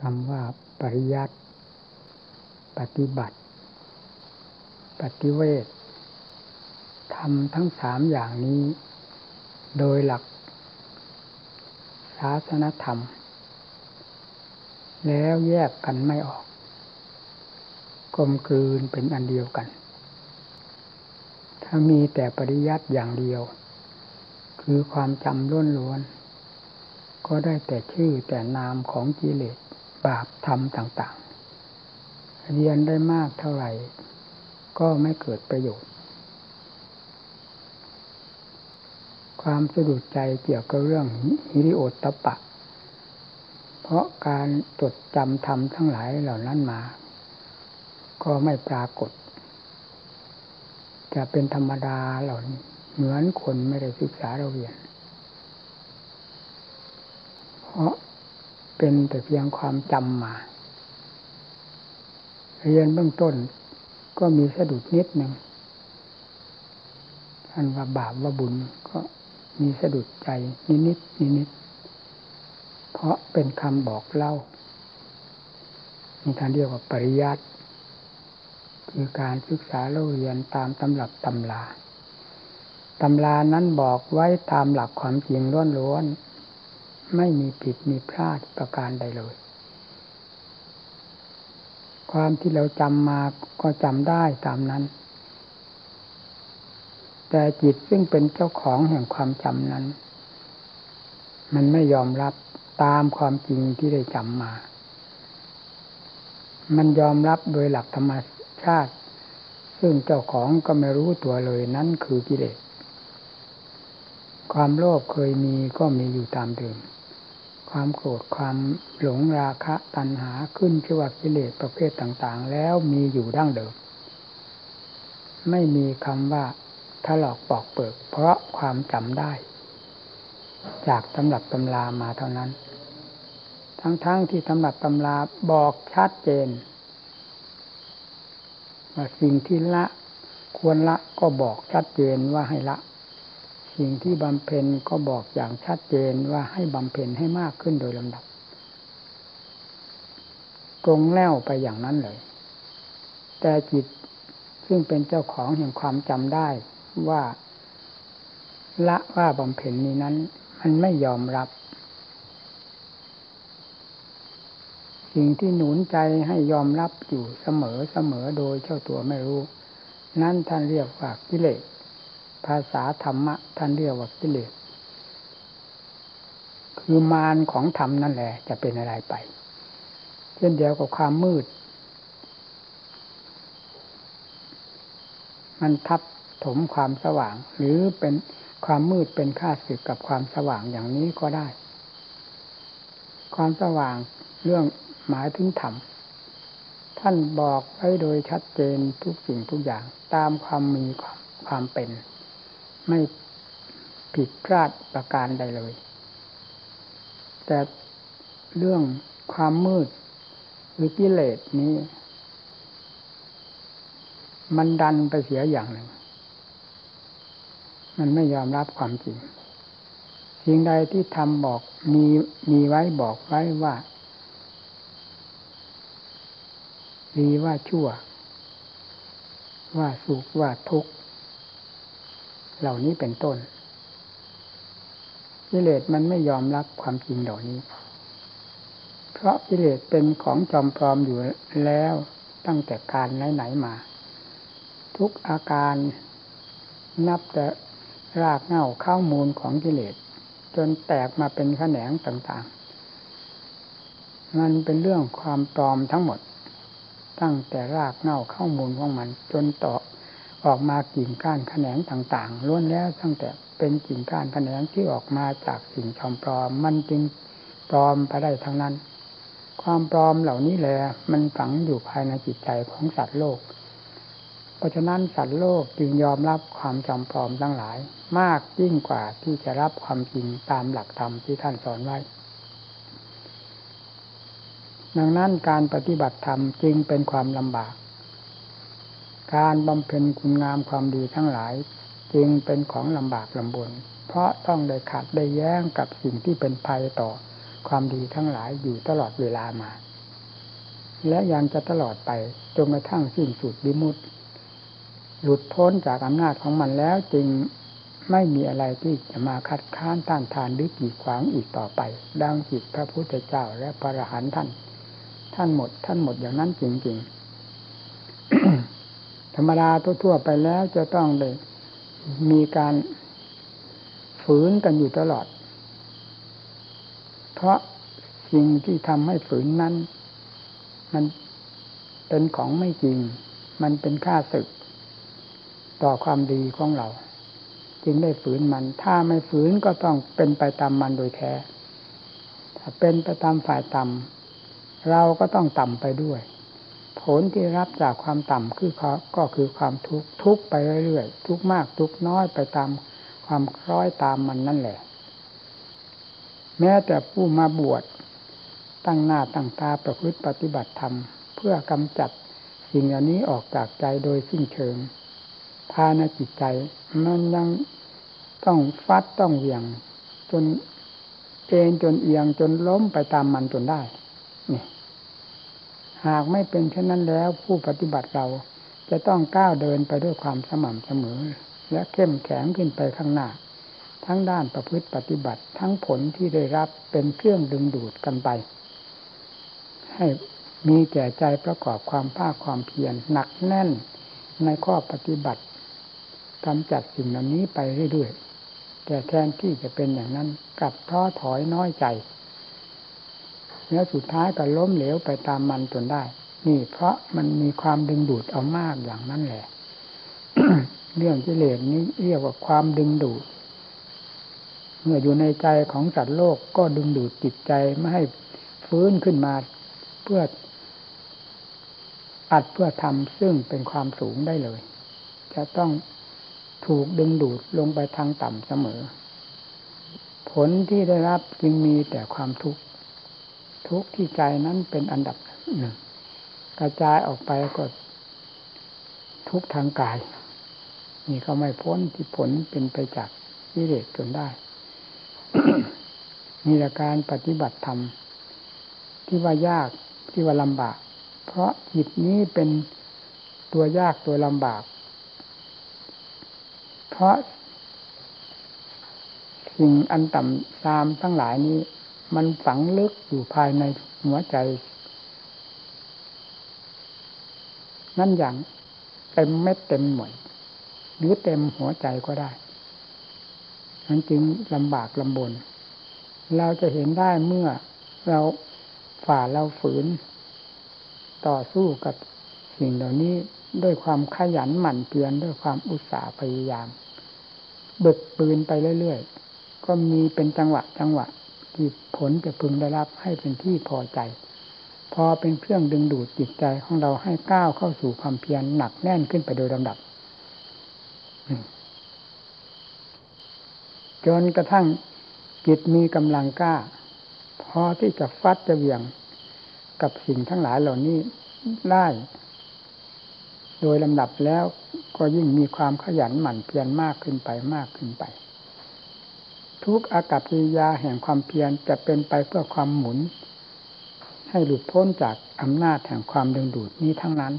คำว่าปริยัติปฏิบัติ ปฏิเวททำทั้งสามอย่างนี้ โดยหลักศาสนธรรม แล้วแยกกันไม่ออก กลมกลืนเป็นอันเดียวกัน ถ้ามีแต่ปริยัติอย่างเดียว คือความจำล้วนล้วน ก็ได้แต่ชื่อแต่นามของกิเลส บาปธรรมต่างๆ เรียนได้มากเท่าไหร่ ก็ไม่เกิดประโยชน์ ความสะดุดใจเกี่ยวกับเรื่องฮิริโอตตปะ เพราะการจดจำธรรมทั้งหลายเหล่านั้นมา ก็ไม่ปรากฏ จะเป็นธรรมดาเหล่านี้เหมือนคนไม่ได้ศึกษาเราเรียน เพราะ เป็นแต่เพียงความจำมาเรียนเบื้องต้นก็มีสะดุดนิดหนึ่งท่านว่าบาปว่าบุญก็มีสะดุดใจนิดนิดนิดนิดเพราะเป็นคำบอกเล่ามีทานเรียกว่าปริยัติคือการศึกษาเราเรียนตามตำรับตำลาตำรานั้นบอกไว้ตามหลักความจริงล้วนๆ ไม่มีผิดมีพลาดประการใดเลย ความที่เราจำมาก็จำได้ตามนั้น แต่จิตซึ่งเป็นเจ้าของแห่งความจำนั้น มันไม่ยอมรับตามความจริงที่ได้จำมา มันยอมรับโดยหลักธรรมชาติ ซึ่งเจ้าของก็ไม่รู้ตัวเลยนั่นคือกิเลสความโลภเคยมีก็มีอยู่ตามเดิม ความโกรธความหลงราคะตัณหาขึ้นชื่อว่ากิเลสประเภทต่างๆ แล้วมีอยู่ดั้งเดิม ไม่มีคำว่าถลอกปอกเปิก เพราะความจำได้ จากตำรับตำรามาเท่านั้น ทั้งๆทที่ตำรับตำราบอกชัดเจนว่าสิ่งที่ละควรละก็บอกชัดเจนว่าให้ละ สิ่งที่บำเพ็ญก็บอกอย่างชัดเจนว่าให้บำเพ็ญให้มากขึ้นโดยลำดับตรงแล้วไปอย่างนั้นเลย แต่จิตซึ่งเป็นเจ้าของแห่งความจำได้ว่า ละว่าบำเพ็ญนี้นั้น มันไม่ยอมรับ สิ่งที่หนุนใจให้ยอมรับอยู่เสมอเสมอโดยเจ้าตัวไม่รู้ นั่นท่านเรียกว่ากิเลส ภาษาธรรมะท่านเรียกว่ากิเลสคือมารของธรรมนั่นแหละ จะเป็นอะไรไป เช่นเดียวกับความมืด มันทับถมความสว่าง หรือเป็นความมืดเป็นค่าศึกกับความสว่างอย่างนี้ก็ได้ ความสว่างเรื่องหมายถึงธรรมท่านบอกไว้โดยชัดเจนทุกสิ่งทุกอย่างตามความมีความความเป็น ไม่ผิดพลาดประการใดเลย แต่เรื่องความมืดหรือกิเลสนี้ มันดันไปเสียอย่างหนึ่ง มันไม่ยอมรับความจริง สิ่งใดที่ทำบอกมีมีไว้บอกไว้ว่า ดีว่าชั่ว ว่าสุขว่าทุกข์ เหล่านี้เป็นต้นกิเลสมันไม่ยอมรับความจริงเหล่านี้ เพราะกิเลสเป็นของจอมปลอมอยู่แล้วตั้งแต่การไหนๆมา ทุกอาการนับแต่รากเหง้าข้าวมูลของกิเลส จนแตกมาเป็นแขนงต่างๆ มันเป็นเรื่องความปลอมทั้งหมด ตั้งแต่รากเหง้าข้าวมูลของมัน จนต่อ ออกมากิ่งก้านแขนงต่างๆล้วนแล้วตั้งแต่เป็นกิ่งก้านแขนงที่ออกมาจากสิ่งชอมปลอม มันจึงปลอมไปได้ทั้งนั้น ความปลอมเหล่านี้แหละมันฝังอยู่ภายในจิตใจของสัตว์โลก เพราะฉะนั้นสัตว์โลกจึงยอมรับความจำปลอมทั้งหลาย มากยิ่งกว่าที่จะรับความจริงตามหลักธรรมที่ท่านสอนไว้ดังนั้นการปฏิบัติธรรมจึงเป็นความลำบาก การบำเพ็ญคุณงามความดีทั้งหลาย จึงเป็นของลำบากลำบน เพราะต้องได้ขัดได้แย้งกับสิ่งที่เป็นภัยต่อความดีทั้งหลายอยู่ตลอดเวลามา และยังจะตลอดไปจนกระทั่งสิ้นสุดวิมุตหลุดพ้นจากอำนาจของมันแล้วจึงไม่มีอะไรที่จะมาคัดค้านต้านทานหรือกีดขวางอีกต่อไป ดังจิตพระพุทธเจ้าและพระอรหันต์ท่าน ท่านหมด ท่านหมดอย่างนั้นจริงๆ ธรรมดาทั่วๆไปแล้วจะต้องเลย มีการฝืนกันอยู่ตลอด เพราะสิ่งที่ทำให้ฝืนนั้น มันเป็นของไม่จริง มันเป็นค่าศึก ต่อความดีของเรา จึงได้ฝืนมัน ถ้าไม่ฝืนก็ต้องเป็นไปตามมันโดยแท้ ถ้าเป็นไปตามฝ่ายต่ำเราก็ต้องต่ำไปด้วย ลที่รับจากความต่ำคือก็คือความทุกข์ทุกไปเรื่อยๆทุกมากทุกน้อยไปตามความคล้อยตามมันนั่นแหละ แม้แต่ผู้มาบวชตั้งหน้าตั้งตาประพฤติปฏิบัติธรรม เพื่อกำจัดสิ่งเหล่านี้ออกจากใจโดยสิ้นเชิงภายในจิตใจมันยังต้องฟัดต้องเหวี่ยง จนเอ็นจนเอียงจนล้มไปตามมันจนได้ หากไม่เป็นเช่นนั้นแล้วผู้ปฏิบัติเราจะต้องก้าวเดินไปด้วยความสม่ำเสมอ และเข้มแข็งขึ้นไปข้างหน้า ทั้งด้านประพฤติปฏิบัติทั้งผลที่ได้รับเป็นเครื่องดึงดูดกันไป ให้มีแก่ใจประกอบความภาคความเพียรหนักแน่นในข้อปฏิบัติกำจัดสิ่งเหล่านี้ไปเรื่อยๆแต่แทนที่จะเป็นอย่างนั้นกลับท้อถอยน้อยใจ แล้วสุดท้ายก็ล้มเหลวไปตามมันจนได้ นี่เพราะมันมีความดึงดูดเอามากอย่างนั้นแหละ เรื่องกิเลสนี้เรียกว่าความดึงดูด เมื่ออยู่ในใจของสัตว์โลกก็ดึงดูดจิตใจไม่ให้ฟื้นขึ้นมาเพื่ออัดเพื่อทำซึ่งเป็นความสูงได้เลย จะต้องถูกดึงดูดลงไปทางต่ำเสมอ ผลที่ได้รับจึงมีแต่ความทุกข์ ทุกข์ที่ใจนั้นเป็นอันดับหนึ่งกระจายออกไปก็ทุกทางกาย นี่ก็ไม่พ้นที่ผลเป็นไปจากวิเรกจนได้มีแต่การปฏิบัติธรรม ที่ว่ายากที่ว่าลำบาก เพราะจิตนี้เป็นตัวยากตัวลำบาก เพราะสิ่งอันต่ำตามทั้งหลายนี้ มันฝังลึกอยู่ภายในหัวใจ นั่นอย่างเต็มเม็ดเต็มหน่วยหรือเต็มหัวใจก็ได้นั้นจึงลำบากลำบน เราจะเห็นได้เมื่อเราฝ่าเราฝืน ต่อสู้กับสิ่งเหล่านี้ด้วยความขยันหมั่นเพียรด้วยความอุตสาห์พยายาม บึกปืนไปเรื่อยๆ ก็มีเป็นจังหวะจังหวะ ที่ผลจะพึงได้รับให้เป็นที่พอใจ พอเป็นเครื่องดึงดูดจิตใจของเราให้ก้าวเข้าสู่ความเพียรหนักแน่นขึ้นไปโดยลำดับจนกระทั่งจิตมีกำลังกล้า พอที่จะฟัดจะเวี่ยงกับสิ่งทั้งหลายเหล่านี้ได้โดยลำดับแล้วก็ยิ่งมีความขยันหมั่นเพียรมากขึ้นไปมากขึ้นไป ทุกอากับกิริยาแห่งความเพียรจะเป็นไปเพื่อความหมุน ให้หลุดพ้นจากอำนาจแห่งความดึงดูดนี้ทั้งนั้น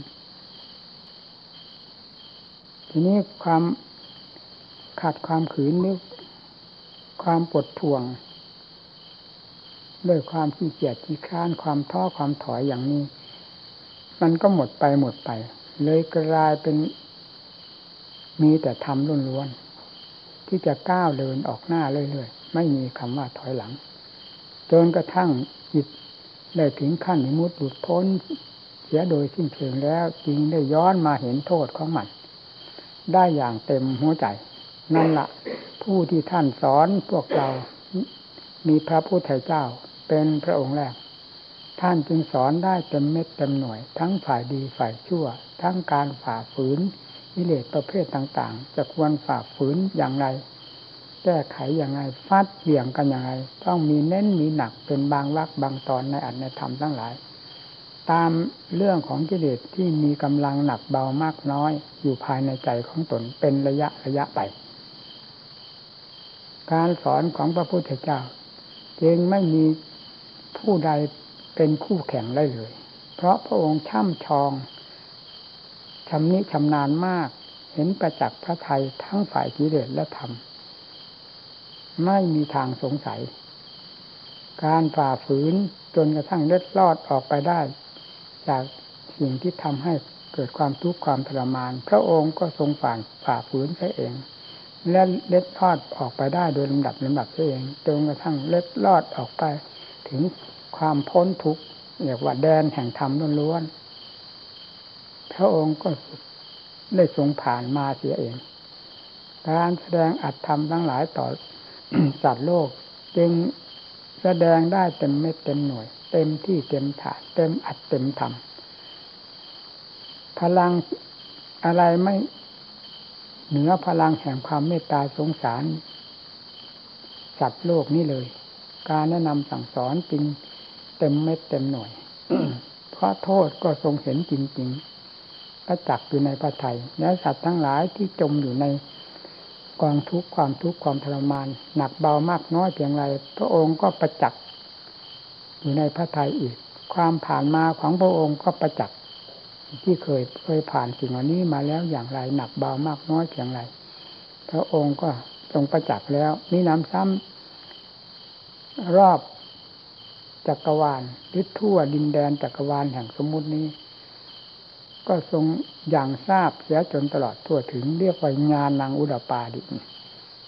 ทีนี้ความขาดความขืนนึกความปวดทวง ด้วยความขี้เกียจขี้ค้านความท้อความถอยอย่างนี้ มันก็หมดไปหมดไป เลยกลายเป็นมีแต่ทำล้วนๆ ที่จะก้าวเดินออกหน้าเรื่อยๆ ไม่มีคำว่าถอยหลัง จนกระทั่งจิตได้ถึงขั้นมุดหลุดพ้น เสียโดยสิ้นเชิงแล้วจึงได้ย้อนมาเห็นโทษของมัน ได้อย่างเต็มหัวใจ นั่นละผู้ที่ท่านสอนพวกเรา มีพระพุทธเจ้าเป็นพระองค์แรก ท่านจึงสอนได้เต็มเม็ดเต็มหน่วย ทั้งฝ่ายดีฝ่ายชั่ว ทั้งการฝ่าฝืนิเลสประเภทต่าง ๆ จะควรฝ่าฝืนอย่างไร แก้ไขอย่างไรฟาดเบี่ยงกันอย่างไร ต้องมีเน้นมีหนักเป็นบางวักบางตอนในอัตในธรรมทั้งหลาย ตามเรื่องของกิเลสที่มีกำลังหนักเบามากน้อย อยู่ภายในใจของตนเป็นระยะระยะไป การสอนของพระพุทธเจ้า จึงไม่มีผู้ใดเป็นคู่แข่งได้เลย เพราะพระองค์ช่ำชอง ชำนิชำนาญมาก เห็นประจักษ์พระไทยทั้งฝ่ายกิเลสและธรรม ไม่มีทางสงสัย การฝ่าฝืนจนกระทั่งเล็ดลอดออกไปได้ จากสิ่งที่ทำให้เกิดความทุกข์ความทรมาน พระองค์ก็ทรงฝ่าฝ่าฝืนใช้เอง และเล็ดลอดออกไปได้โดยลำดับลำดับเองจนกระทั่งเล็ดลอดออกไป ถึงความพ้นทุกข์เรียกว่าแดนแห่งธรรมล้วนพ ระองค์ก็ได้ทรงผ่านมาเสียเอง การแสดงอัตธรรมทั้งหลายต่อสัตว์โลก จึงแสดงได้เต็มเม็ดเต็มหน่วย เต็มที่เต็มถาดเต็มอัดเต็มธรรมพลังอะไรไม่เหนือพลังแห่งความเมตตาสงสาร สัตว์โลกนี้เลย การแนะนำสั่งสอนจริงเต็มเม็ดเต็มหน่วย เพราะโทษก็ทรงเห็นจริงๆ ระจักษ์อยู่ในพระไทยและสัตว์ทั้งหลายที่จมอยู่ในกองทุกข์ความทุกข์ความทรมาน หนักเบามากน้อยเพียงไรพระองค์ก็ประจักษ์อยู่ในพระไทยอีก ความผ่านมาของพระองค์ก็ประจักษ์ที่เคยเคยผ่านสิ่งเหล่านี้มาแล้วอย่างไรหนักเบามากน้อยเพียงไรพระองค์ก็ทรงประจักษ์แล้วมีน้ำซ้ำรอบจักรวาลหรือทั่วดินแดนจักรวาลแห่งสมมุตินี้ ก็ทรงอย่างทราบเสียจนตลอดทั่วถึงเรียกว่างานนางอุดปาดิ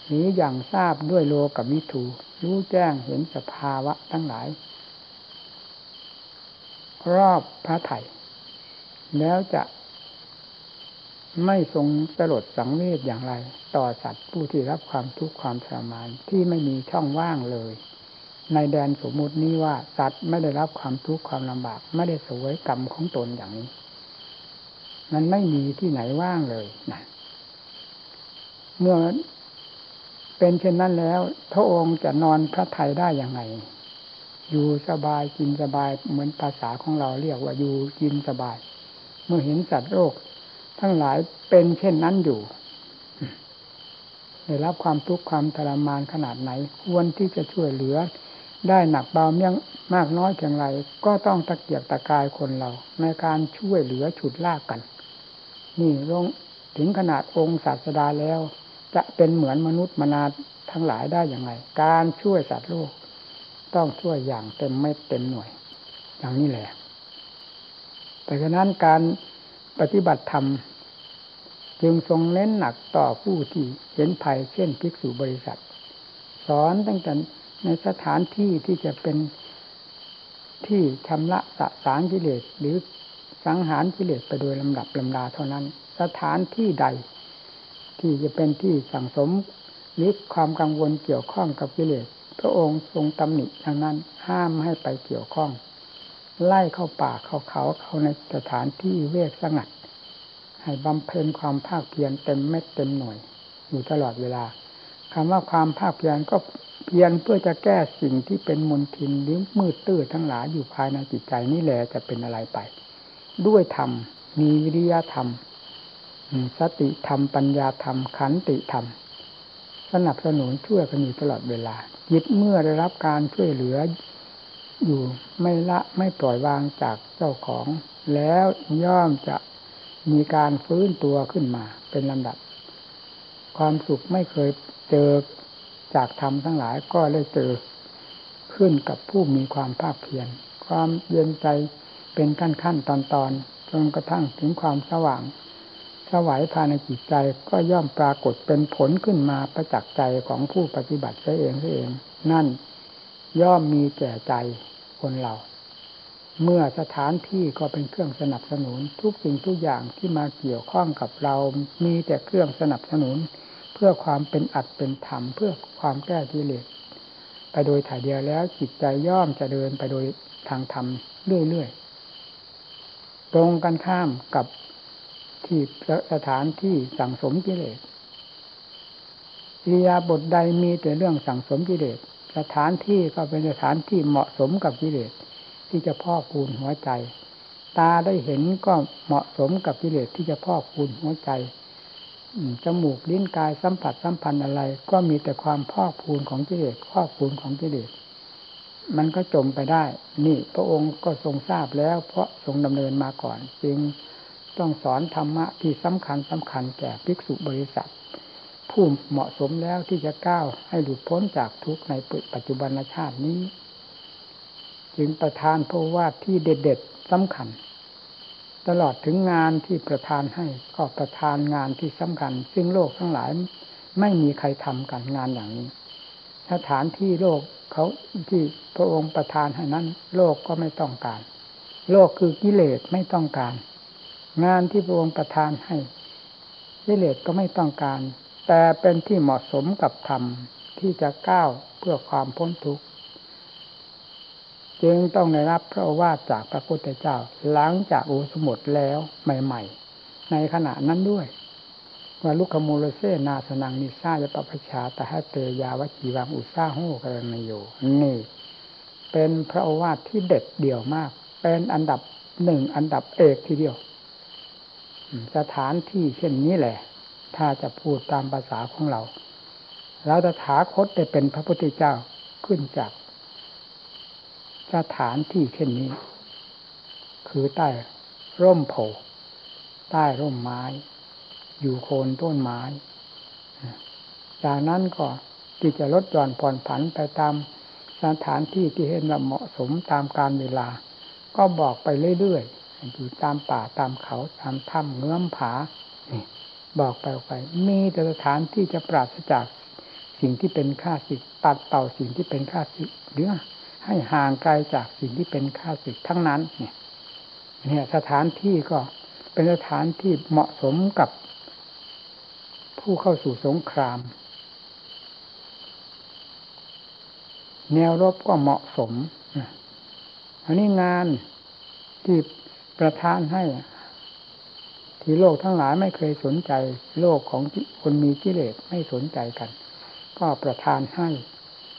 หรืออย่างทราบด้วยโลกับมิถูรู้แจ้งเห็นสภาวะทั้งหลาย รอบพระไถ่แล้วจะไม่ทรงสลดสังเวชอย่างไร ต่อสัตว์ผู้ที่รับความทุกข์ความทรมานที่ไม่มีช่องว่างเลย ในแดนสมมุตินี้ว่าสัตว์ไม่ได้รับความทุกข์ความลำบาก ไม่ได้สวยกรรมของตนอย่างนี้ มันไม่มีที่ไหนว่างเลยนะเมื่อเป็นเช่นนั้นแล้ว พระองค์จะนอนพระไทยได้อย่างไรอยู่สบายกินสบายเหมือนภาษาของเราเรียกว่าอยู่กินสบาย เมื่อเห็นสัตว์โลกทั้งหลายเป็นเช่นนั้นอยู่ได้รับความทุกข์ความทรมานขนาดไหน ควรที่จะช่วยเหลือ ได้หนักเบาเมี่ยงมากน้อยเพียงไร ก็ต้องตะเกียกตะกายคนเรา ในการช่วยเหลือฉุดลากกัน นี่ลงถึงขนาดองค์ศาสดาแล้ว จะเป็นเหมือนมนุษย์มนาทั้งหลายได้อย่างไร การช่วยสัตว์โลก ต้องช่วยอย่างเต็มไม่เต็มหน่วย อย่างนี้แหละแต่ฉะนั้นการปฏิบัติธรรมจึงทรงเน้นหนักต่อผู้ที่เห็นภัยเช่นภิกษุบริษัท สอนตั้งแต่ในสถานที่ที่จะเป็นที่ชำระสะสางกิเลสหรือ สังหารกิเลสไปโดยลำดับลำดาเท่านั้น สถานที่ใด ที่จะเป็นที่สั่งสมหรือความกังวลเกี่ยวข้องกับกิเลสพระองค์ทรงตำหนิดังนั้นห้ามให้ไปเกี่ยวข้อง ไล่เข้าป่าเข้าเขาเข้าในสถานที่เวกสงัด ให้บำเพ็ญความภาคเพียรเต็มเม็ดเต็มหน่วย อยู่ตลอดเวลาคำว่าความภาคเพียรก็เพียรเพื่อจะแก้สิ่งที่เป็นมลทินหรือมืดตื้อทั้งหลายอยู่ภายในจิตใจนี่แหละจะเป็นอะไรไป ด้วยธรรม มีวิริยะธรรม สติธรรม ปัญญาธรรม ขันติธรรม สนับสนุนช่วยกันอยู่ตลอดเวลาจิตเมื่อได้รับการช่วยเหลือ อยู่ไม่ละไม่ปล่อยวางจากเจ้าของ แล้วย่อมจะมีการฟื้นตัวขึ้นมาเป็นลำดับ ความสุขไม่เคยเจอจากธรรมทั้งหลายก็ได้เจอขึ้นกับผู้มีความภาคเพียรความเย็นใจ เป็นขั้นขั้นตอนตอนจนกระทั่งถึงความสว่างสวัยภายในจิตใจก็ย่อมปรากฏเป็นผลขึ้นมาประจักษ์ใจของผู้ปฏิบัติเองเอง นั่นย่อมมีแก่ใจคนเรา เมื่อสถานที่ก็เป็นเครื่องสนับสนุนทุกสิ่งทุกอย่างที่มาเกี่ยวข้องกับเรามีแต่เครื่องสนับสนุน เพื่อความเป็นอัดเป็นธรรมเพื่อความแก้กิเลสไปโดยถ่ายเดียวแล้วจิตใจย่อมจะเดินไปโดยทางธรรมเรื่อยๆ ตรงกันข้ามกับที่สถานที่สั่งสมกิเลสอิยาบทใดมีแต่เรื่องสั่งสมกิเลสสถานที่ก็เป็นสถานที่เหมาะสมกับกิเลสที่จะพ่อคูณหัวใจ ตาได้เห็นก็เหมาะสมกับกิเลสที่จะพ่อคูณหัวใจจมูกลิ้นกายสัมผัสสัมพันธ์อะไร ก็มีแต่ความพ่อกพูนของกิเลสพ่อกพูนของกิเลส มันก็จมไปได้ นี่ พระองค์ก็ทรงทราบแล้ว เพราะทรงดำเนินมาก่อน จึงต้องสอนธรรมะที่สำคัญสำคัญแก่ภิกษุบริษัท ผู้เหมาะสมแล้วที่จะก้าวให้หลุดพ้นจากทุกข์ในปัจจุบันชาตินี้ จึงประทานพระวาทที่เด็ดๆสำคัญ ตลอดถึงงานที่ประทานให้ก็ประทานงานที่สำคัญ ซึ่งโลกทั้งหลายไม่มีใครทำกันงานอย่างนี้ สถานที่โลก เขาที่พระองค์ประทานให้นั้น โลกก็ไม่ต้องการ โลกคือกิเลสไม่ต้องการ งานที่พระองค์ประทานให้กิเลสก็ไม่ต้องการ แต่เป็นที่เหมาะสมกับธรรมที่จะก้าวเพื่อความพ้นทุกข์จึงต้องได้รับพระวาทจากพระพุทธเจ้า หลังจากอุสมุดแล้วใหม่ ๆ ในขณะนั้นด้วย ว่าลุคโมโลเซนาสนังนิซาจะปปชาตะหเตยาวจีวังอุซาโหกรณโยนี่ เป็นพระโอวาทที่เด็ดเดี่ยวมาก เป็นอันดับหนึ่งอันดับเอกทีเดียว สถานที่เช่นนี้แหละ ถ้าจะพูดตามภาษาของเราเราจะถาคตได้เป็นพระพุทธเจ้าขึ้นจากสถานที่เช่นนี้ คือใต้ร่มโพใต้ร่มไม้ อยู่โคนต้นไม้ จากนั้นก็ที่จะลดหย่อนผ่อนผันไปตามสถานที่ที่เห็นว่าเหมาะสมตามการเวลา ก็บอกไปเรื่อยๆอยู่ตามป่าตามเขาตามถ้ำเงื้อมผาบอกไปไป มีแต่สถานที่จะปราศจากสิ่งที่เป็นค่าศึกปัดเป่าสิ่งที่เป็นค่าศึกหรือให้ห่างไกลจากสิ่งที่เป็นค่าศึกทั้งนั้น เนี่ย เนี่ยสถานที่ก็เป็นสถานที่เหมาะสมกับ ผู้เข้าสู่สงคราม แนวรบก็เหมาะสม อันนี้งานที่ประทานให้ที่โลกทั้งหลายไม่เคยสนใจ โลกของคนมีกิเลสไม่สนใจกัน ก็ประทานให้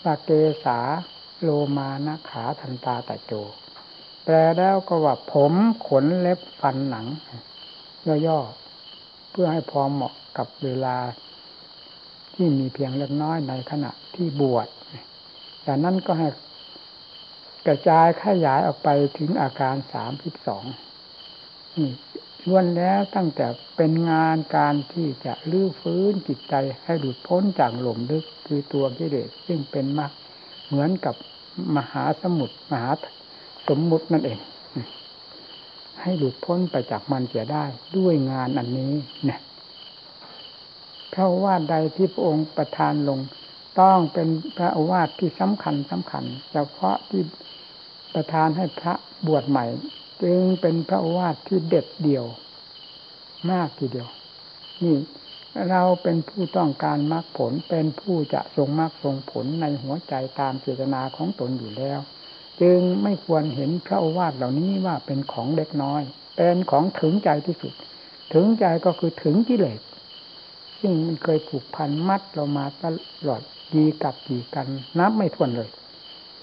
ปาเกสาโลมานะขาทันตาตะโจ แปลแล้วก็ว่าผมขนเล็บฟันหนัง ย่อๆ เพื่อให้พอเหมาะ กับเวลาที่มีเพียงเล็กน้อยในขณะที่บวชจากนั้นก็ให้กระจายขยายออกไปถึงอาการสามสิบสองนี่ล้วนแล้วตั้งแต่เป็นงานการที่จะลื้อฟื้นจิตใจให้หลุดพ้นจากหล่มลึกคือตัวกิเลสซึ่งเป็นมากเหมือนกับมหาสมุทรมหาสมมุตินั่นเอง ให้หลุดพ้นไปจากมันเสียได้ด้วยงานอันนี้เนี่ย พระวาทใดที่พระองค์ประทานลง ต้องเป็นพระวาทที่สำคัญสำคัญเฉพาะที่ประทานให้พระบวชใหม่ จึงเป็นพระวาทที่เด็ดเดี่ยว มากทีเดียว นี่เราเป็นผู้ต้องการมรรคผลเป็นผู้จะทรงมรรคทรงผลในหัวใจตามเจตนาของตนอยู่แล้ว จึงไม่ควรเห็นพระโอวาทเหล่านี้ว่าเป็นของเล็กน้อย เป็นของถึงใจที่สุด ถึงใจก็คือถึงกิเลส ซึ่งมันเคยผูกพันมัดเรามาตลอดดีกับดีกันนับไม่ถ้วนเลย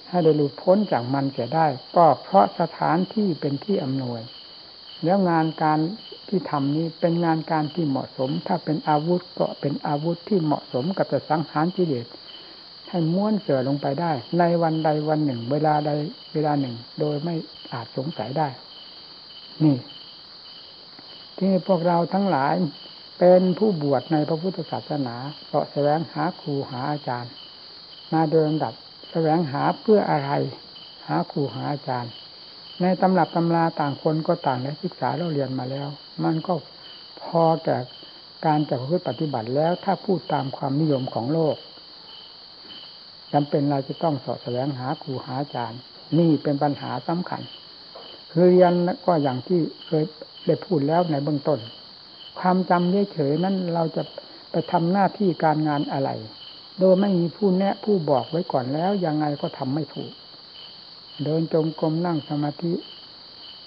ถ้าได้หลุดพ้นจากมันเสียได้ ก็เพราะสถานที่เป็นที่อำนวย แล้วงานการที่ทำนี้เป็นงานการที่เหมาะสม ถ้าเป็นอาวุธก็เป็นอาวุธที่เหมาะสมกับจะสังหารกิเลสให้ม้วนเสือลงไปได้ ในวันใดวันหนึ่ง เวลาใดเวลาหนึ่ง โดยไม่อาจสงสัยได้ นี่ ที่พวกเราทั้งหลาย เป็นผู้บวชในพระพุทธศาสนาก็แสวงหาครูหาอาจารย์ มาเดินดับแสวงหาเพื่ออะไร หาครูหาอาจารย์ ในตำรับตำราต่างคนก็ต่างได้ศึกษาเราเรียนมาแล้ว มันก็พอแก่การจะพูดปฏิบัติแล้วถ้าพูดตามความนิยมของโลกจำเป็นเราจะต้องสอบแสวงหาครูหาอาจารย์ นี่เป็นปัญหาสำคัญคือเรียนก็อย่างที่เคยได้พูดแล้วในเบื้องต้น ความจำเฉยๆนั้นเราจะไปทำหน้าที่การงานอะไร โดยไม่มีผู้แนะผู้บอกไว้ก่อนแล้วยังไงก็ทำไม่ถูก เดินจงกรมนั่งสมาธิ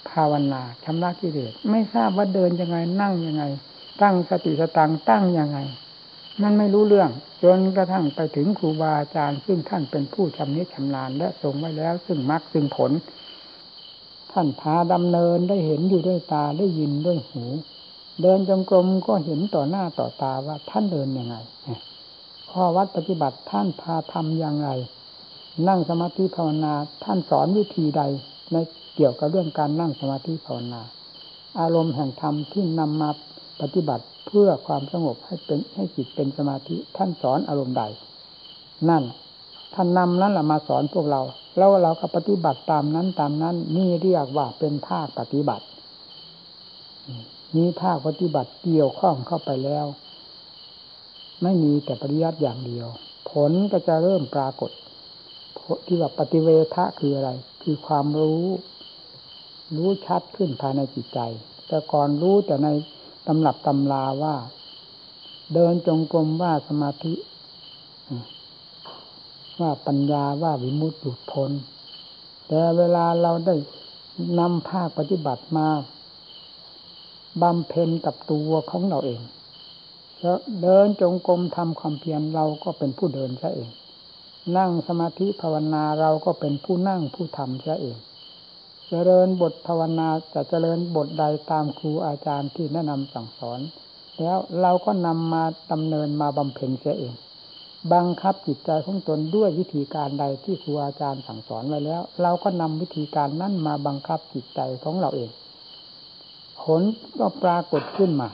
ภาวนาชำระกิเลสไม่ทราบว่าเดินยังไงนั่งยังไง ตั้งสติสตังตั้งยังไง มันไม่รู้เรื่อง จนกระทั่งไปถึงครูบาอาจารย์ ซึ่งท่านเป็นผู้ชำนิชำนาญและทรงไว้แล้ว ซึ่งมรรคซึ่งผล ท่านพาดำเนินได้เห็นอยู่ด้วยตาได้ยินด้วยหู เดินจงกรมก็เห็นต่อหน้าต่อตาว่าท่านเดินยังไงข้อวัดปฏิบัติท่านพาทำอย่างไร นั่งสมาธิภาวนาท่านสอนวิธีใดในเกี่ยวกับเรื่องการนั่งสมาธิภาวนา อารมณ์แห่งธรรมที่นำมาปฏิบัติเพื่อความสงบให้เป็นให้จิตเป็นสมาธิท่านสอนอารมณ์ใด นั่น ท่านนำนั้นแหละมาสอนพวกเรา แล้วเราก็ปฏิบัติตามนั้นตามนั้นนี่เรียกว่าเป็นภาคปฏิบัติ นี้ภาคปฏิบัติเกี่ยวข้องเข้าไปแล้ว ไม่มีแต่ปริยัติอย่างเดียว ผลก็จะเริ่มปรากฏที่ว่าปฏิเวทะคืออะไร คือความรู้ รู้ชัดขึ้นภายในจิตใจ แต่ก่อนรู้แต่ในตำรับตำลาว่า เดินจงกรมว่าสมาธิ ว่าปัญญาว่าวิมุตติหลุดพ้นแต่เวลาเราได้นำภาคปฏิบัติมา บำเพ็ญกับตัวของเราเองแล้วเดินจงกรมทำความเพียรเราก็เป็นผู้เดินซะเอง นั่งสมาธิภาวนาเราก็เป็นผู้นั่งผู้ทำซะเองเจริญบทภาวนาจะเจริญบทใดตามครูอาจารย์ที่แนะนำสั่งสอน แล้วเราก็นำมาดำเนินมาบำเพ็ญเสียเอง บังคับจิตใจของตนด้วยวิธีการใดที่ครูอาจารย์สั่งสอนไว้แล้ว เราก็นำวิธีการนั้นมาบังคับจิตใจของเราเอง ผลก็ปรากฏขึ้นมา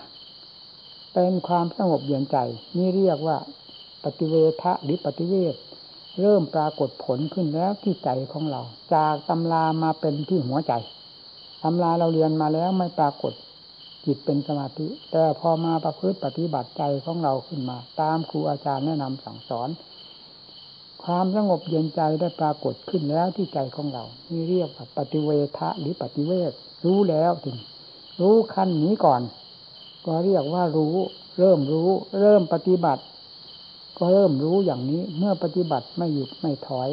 เป็นความสงบเย็นใจ นี่เรียกว่าปฏิเวทะหรือปฏิเวทเริ่มปรากฏผลขึ้นแล้วที่ใจของเรา จากตำรามาเป็นที่หัวใจตำราเราเรียนมาแล้วไม่ปรากฏจิตเป็นสมาธิ แต่พอมาประพฤติปฏิบัติใจของเราขึ้นมา ตามครูอาจารย์แนะนำสั่งสอน ความสงบเย็นใจได้ปรากฏขึ้นแล้วที่ใจของเรา นี่เรียกว่าปฏิเวทะหรือปฏิเวทรู้แล้วถึง รู้ขั้นนี้ก่อน ก็เรียกว่ารู้ เริ่มรู้ เริ่มปฏิบัติ ก็เริ่มรู้อย่างนี้ เมื่อปฏิบัติไม่หยุดไม่ถอย